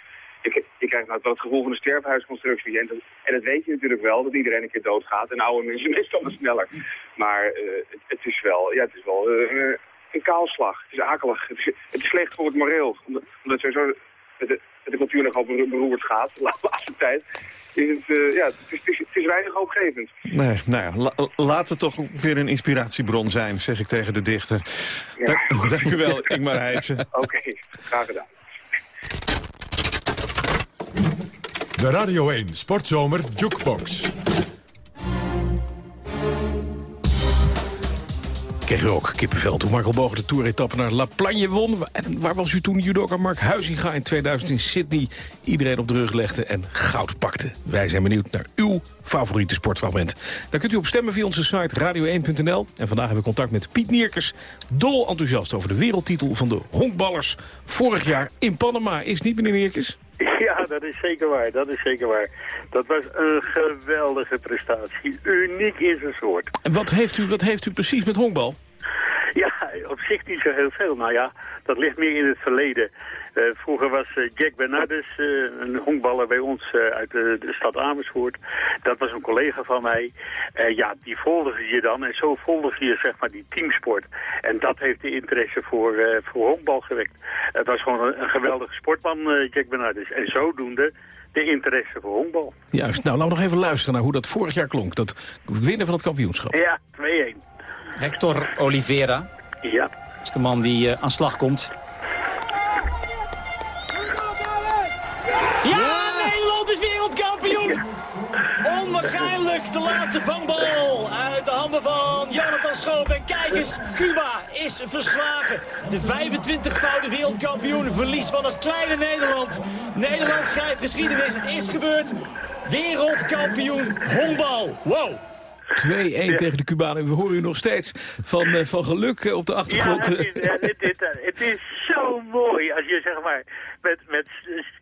Speaker 19: Je, je krijgt nou wel het gevoel van een sterfhuisconstructie. En dat, en weet je natuurlijk wel, dat iedereen een keer doodgaat. En oude mensen meestal wat sneller. Maar eh, het, het is wel, ja, het is wel eh, een kaalslag. Het is akelig. Het is, slecht voor het moreel. Omdat, omdat de, de, cultuur nogal bero- beroerd gaat de laatste tijd. Is het, eh, ja, het, is, het, is, het is weinig hoopgevend.
Speaker 2: Nee, nou ja, la- laat het toch weer een inspiratiebron zijn, zeg ik tegen de dichter. Dank, dank u wel, Ingmar Heitse.
Speaker 19: Oké, graag gedaan.
Speaker 1: De Radio 1 Sportzomer Jukebox.
Speaker 3: Kreeg u ook kippenvel toen Marco Bogen de toeretappe naar La Plagne won. En waar was u toen judoka Mark Huizinga in 2000 in Sydney... iedereen op de rug legde en goud pakte? Wij zijn benieuwd naar uw favoriete sportfragment. Daar kunt u op stemmen via onze site radio1.nl. En vandaag hebben we contact met Piet Nierkes. Dol enthousiast over de wereldtitel van de honkballers vorig jaar in Panama. Is niet, meneer Nierkes?
Speaker 20: Ja, dat is zeker waar. Dat is zeker waar. Dat was een geweldige prestatie. Uniek in zijn soort.
Speaker 3: En wat heeft u, wat heeft u precies met honkbal?
Speaker 20: Op zich niet zo heel veel. Nou ja, dat ligt meer in het verleden. Eh, vroeger was eh, Jack Bernardus, eh, een honkballer bij ons uit de, de stad Amersfoort. Dat was een collega van mij. Eh, ja, die volgde je dan en zo volgde je zeg maar die teamsport. En dat heeft de interesse voor, eh, voor honkbal gewekt. Het was gewoon een, een geweldige sportman, eh, Jack Bernardus. En zodoende de interesse voor honkbal.
Speaker 3: Juist, nou laten we nog even luisteren naar hoe dat vorig jaar klonk. Dat winnen van het kampioenschap.
Speaker 20: Ja, 2-1.
Speaker 21: Hector Oliveira
Speaker 20: Ja.
Speaker 21: is de man die eh, aan slag komt.
Speaker 22: Ja, Nederland is wereldkampioen! Onwaarschijnlijk de laatste vangbal uit de handen van Jonathan Schoop. En kijk eens, Cuba is verslagen. De 25-voudige wereldkampioen verlies van het kleine Nederland. Nederland schrijft geschiedenis, het is gebeurd. Wereldkampioen honkbal. Wow!
Speaker 3: 2-1 tegen de Cubanen. We horen u nog steeds van, eh, van geluk eh, op de
Speaker 20: Ja,
Speaker 3: achtergrond.
Speaker 20: het is, ja, eh, het is zo mooi als je zeg maar met, met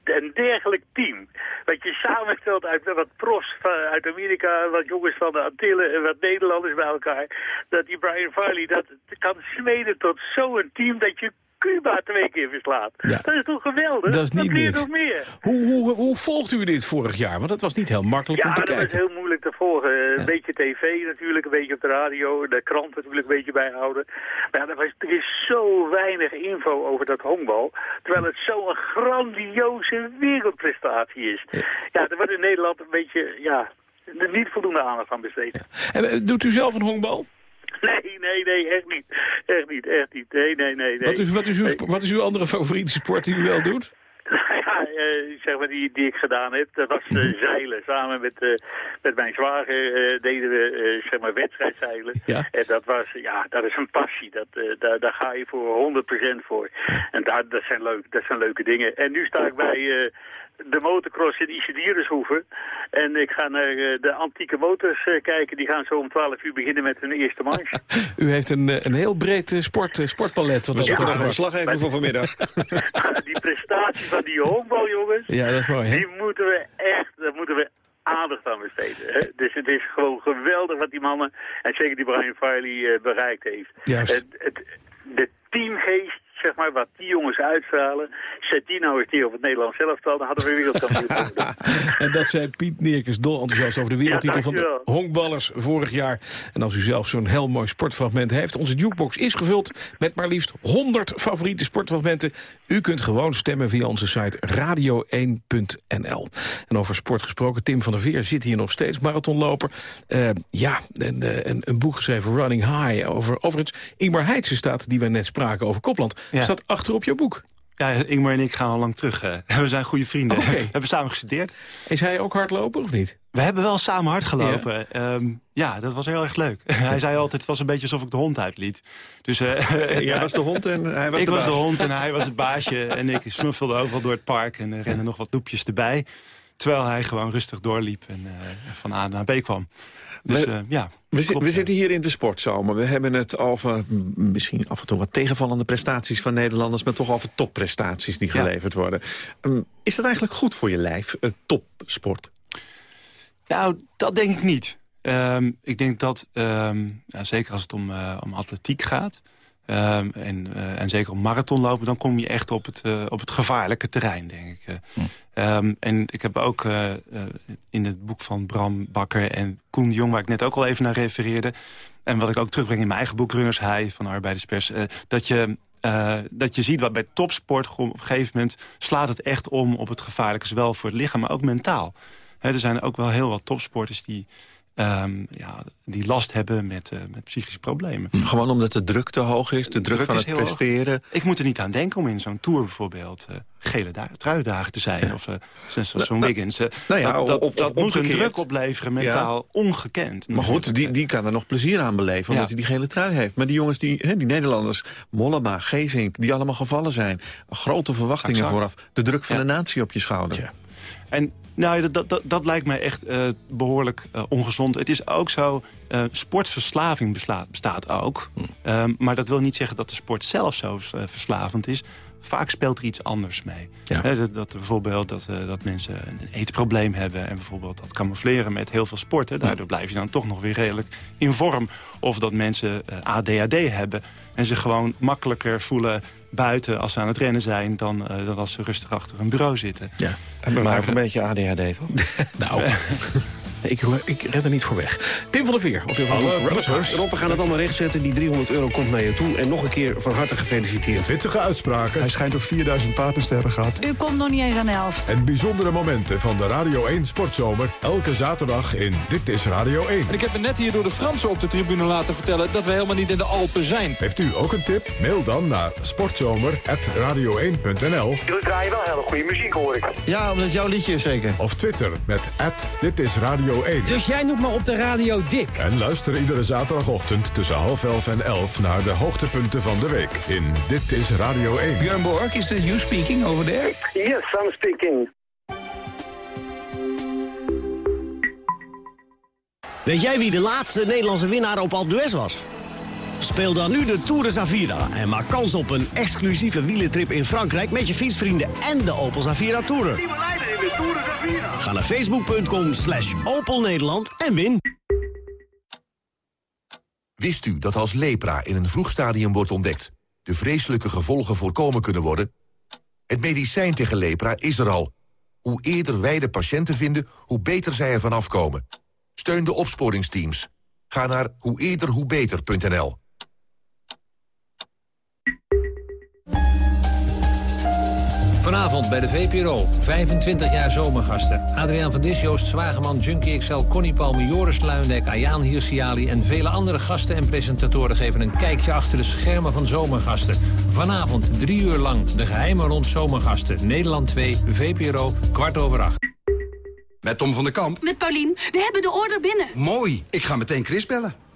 Speaker 20: een dergelijk team, wat je samenstelt uit wat pros van, uit Amerika, wat jongens van de Antillen en wat Nederlanders bij elkaar, dat die Brian Farley dat kan smeden tot zo'n team dat je Cuba twee keer verslaat. Dat is toch geweldig?
Speaker 3: Dat is niet niks.
Speaker 20: nog meer.
Speaker 3: Hoe, hoe, hoe volgt u dit vorig jaar? Want het was niet heel makkelijk
Speaker 20: Ja,
Speaker 3: om te
Speaker 20: dat
Speaker 3: kijken.
Speaker 20: is heel moeilijk te volgen. Een beetje tv natuurlijk, een beetje op de radio, de krant natuurlijk een beetje bijhouden. Maar ja, er, was, er is zo weinig info over dat honkbal, terwijl het zo'n grandioze wereldprestatie is. Ja, er wordt in Nederland een beetje, ja, er niet voldoende aandacht aan besteed.
Speaker 3: En, eh, doet u zelf een honkbal?
Speaker 20: Nee, nee, nee, echt niet. Echt niet, echt niet. Nee, nee, nee. nee.
Speaker 3: Wat, is, wat, is uw, wat is uw andere favoriete sport die u wel doet?
Speaker 20: Ja, eh, zeg maar die, die ik gedaan heb, dat was eh, zeilen. Samen met, eh, met mijn zwager deden we zeg maar wedstrijdzeilen.
Speaker 3: Ja.
Speaker 20: En dat was, ja, dat is een passie. Dat, daar, daar ga je voor 100% voor. En daar, dat, zijn leuk, dat zijn leuke dingen. En nu sta ik bij de motocross in Isidierenshoeven. En ik ga naar eh, de antieke motors eh, kijken. Die gaan zo om 12 uur beginnen met hun eerste manche.
Speaker 3: U heeft een, eh, een heel breed sport, sportpalet. Wat
Speaker 2: We
Speaker 3: dat
Speaker 2: zoeken nog een verslaggever voor vanmiddag.
Speaker 20: die prestatie van die honkbaljongens.
Speaker 3: Ja, dat is mooi, hè?
Speaker 20: Die moeten we echt, daar moeten we aandacht aan besteden. Hè? Dus het is gewoon geweldig wat die mannen, en zeker die Brian Farley, bereikt heeft.
Speaker 3: Juist.
Speaker 20: Het, het, de teamgeest zeg maar, wat die jongens uitstralen. Zet die nou eens neer op het Nederlands elftal, dan hadden we wereldkampioen.
Speaker 3: en dat zei Piet Neerkens, dol enthousiast over de wereldtitel
Speaker 20: Ja,
Speaker 3: van de honkballers vorig jaar. En als u zelf zo'n heel mooi sportfragment heeft, onze jukebox is gevuld met maar liefst 100 favoriete sportfragmenten. U kunt gewoon stemmen via onze site radio1.nl. En over sport gesproken, Tim van der Veer zit hier nog steeds, marathonloper. Eh, ja, een, eh, een, een boek geschreven, Running High, over overigens Ingmar Heitse staat, die we net spraken over Kopland,
Speaker 14: Ja.
Speaker 3: staat achter op jouw boek.
Speaker 14: Ja, Ingmar en ik gaan al lang terug. eh. We zijn goede vrienden. We hebben samen gestudeerd.
Speaker 3: Is hij ook hardloper of niet?
Speaker 14: We hebben wel samen hard gelopen. Ja, ja dat was heel erg leuk. hij zei altijd, het was een beetje alsof ik de hond uitliet. Dus, eh,
Speaker 2: Jij was de hond en hij was
Speaker 14: ik
Speaker 2: de
Speaker 14: was de
Speaker 2: baas.
Speaker 14: hond en hij was het baasje. en ik snuffelde overal door het park en er renden nog wat loepjes erbij. Terwijl hij gewoon rustig doorliep en eh, van A naar B kwam. Dus
Speaker 2: We-
Speaker 14: eh, ja,
Speaker 2: We,
Speaker 14: klopt,
Speaker 2: we
Speaker 14: ja.
Speaker 2: zitten hier in de sportzomer. We hebben het over mm, misschien af en toe wat tegenvallende prestaties van Nederlanders... maar toch over topprestaties die
Speaker 14: Ja.
Speaker 2: geleverd worden. Ehm, is dat eigenlijk goed voor je lijf, eh, topsport?
Speaker 14: Nou, dat denk ik niet. Ehm, ik denk dat, ehm, ja, zeker als het om, eh, om atletiek gaat... ehm, en, eh, en zeker om marathonlopen... dan kom je echt op het, eh, op het gevaarlijke terrein, denk ik. eh. Ehm, en ik heb ook in het boek van Bram Bakker en Koen Jong... waar ik net ook al even naar refereerde... en wat ik ook terugbreng in mijn eigen boek Runners High van Arbeiderspers... dat je... dat je ziet wat bij topsport op een gegeven moment slaat het echt om op het gevaarlijke, zowel voor het lichaam, maar ook mentaal. Er zijn ook wel heel wat topsporters die, ehm, ja, die last hebben met, eh, met psychische problemen.
Speaker 2: Gewoon omdat de druk te hoog is, de druk, van het
Speaker 14: hoog.
Speaker 2: presteren.
Speaker 14: Ik moet er niet aan denken om in zo'n tour bijvoorbeeld eh, gele da- truidagen te zijn. Of eh, zoals zo'n
Speaker 2: Nou,
Speaker 14: Wiggins.
Speaker 2: nou ja,
Speaker 14: dat dat,
Speaker 2: of- of
Speaker 14: dat moet een druk opleveren, mentaal ongekend.
Speaker 2: Maar goed, die, die kan er nog plezier aan beleven, omdat hij die gele trui heeft. Maar die jongens, die, hè, die Nederlanders, Mollema, Gezink, die allemaal gevallen zijn. Grote verwachtingen
Speaker 14: Exact.
Speaker 2: vooraf. De druk van de natie op je schouder.
Speaker 14: En nou, dat, dat, dat, lijkt mij echt eh, behoorlijk eh, ongezond. Het is ook zo, eh, sportverslaving bestaat ook.
Speaker 2: Hm.
Speaker 14: Ehm, maar dat wil niet zeggen dat de sport zelf zo verslavend is. Vaak speelt er iets anders mee.
Speaker 3: Ja.
Speaker 14: Dat, dat bijvoorbeeld dat, eh, dat mensen een eetprobleem hebben... en bijvoorbeeld dat camoufleren met heel veel sporten. Daardoor blijf je dan toch nog weer redelijk in vorm. Of dat mensen eh, ADHD hebben en zich gewoon makkelijker voelen buiten als ze aan het rennen zijn... dan, eh, dan als ze rustig achter een bureau zitten.
Speaker 3: Ja.
Speaker 2: Hebben we ook een beetje ADHD, toch?
Speaker 3: Nou, ik, ik red er niet voor weg. Tim van der Veer op de. High.
Speaker 9: Rob, we gaan het allemaal rechtzetten. Die 300 euro komt naar je toe. En nog een keer van harte gefeliciteerd.
Speaker 1: Pittige uitspraken. Hij
Speaker 23: schijnt op 4000 partners te hebben gehad.
Speaker 24: U komt nog niet eens aan de helft.
Speaker 1: En bijzondere momenten van de Radio 1 Sportzomer. Elke zaterdag in Dit is Radio 1.
Speaker 25: En ik heb me net hier door de Fransen op de tribune laten vertellen... dat we helemaal niet in de Alpen zijn.
Speaker 1: Heeft u ook een tip? Mail dan naar sportzomer.radio1.nl
Speaker 26: Jullie draaien wel hele goede muziek, hoor ik.
Speaker 23: Ja, omdat jouw liedje is zeker.
Speaker 1: Of Twitter met Dit is Radio 1.
Speaker 13: Dus jij noemt me op de radio dik.
Speaker 1: En luister iedere zaterdagochtend tussen half elf en elf... naar de hoogtepunten van de week in Dit is Radio 1.
Speaker 13: Björn Borg, is that you speaking over there?
Speaker 26: Yes, I'm speaking.
Speaker 9: Weet jij wie de laatste Nederlandse winnaar op Alpe d'Huez was? Speel dan nu de Tour de Zavira en maak kans op een exclusieve wielentrip in Frankrijk... met je fietsvrienden en de Opel Zavira Tourer. Ga naar facebook.com slash Opel Nederland en win.
Speaker 27: Wist u dat als lepra in een vroeg stadium wordt ontdekt... de vreselijke gevolgen voorkomen kunnen worden? Het medicijn tegen lepra is er al. Hoe eerder wij de patiënten vinden, hoe beter zij ervan afkomen. Steun de opsporingsteams. Ga naar hoe eerder hoe beter.nl.
Speaker 28: Vanavond bij de VPRO, 25 jaar zomergasten. Adriaan van Dis, Joost Zwageman, Junkie XL, Connie Palme, Joris Luindijk, Ayaan Hirsiali... en vele andere gasten en presentatoren geven een kijkje achter de schermen van zomergasten. Vanavond, drie uur lang, de geheime rond zomergasten. Nederland 2, VPRO, kwart over acht.
Speaker 29: Met Tom van der Kamp.
Speaker 30: Met Paulien. We hebben de order binnen.
Speaker 29: Mooi. Ik ga meteen Chris bellen.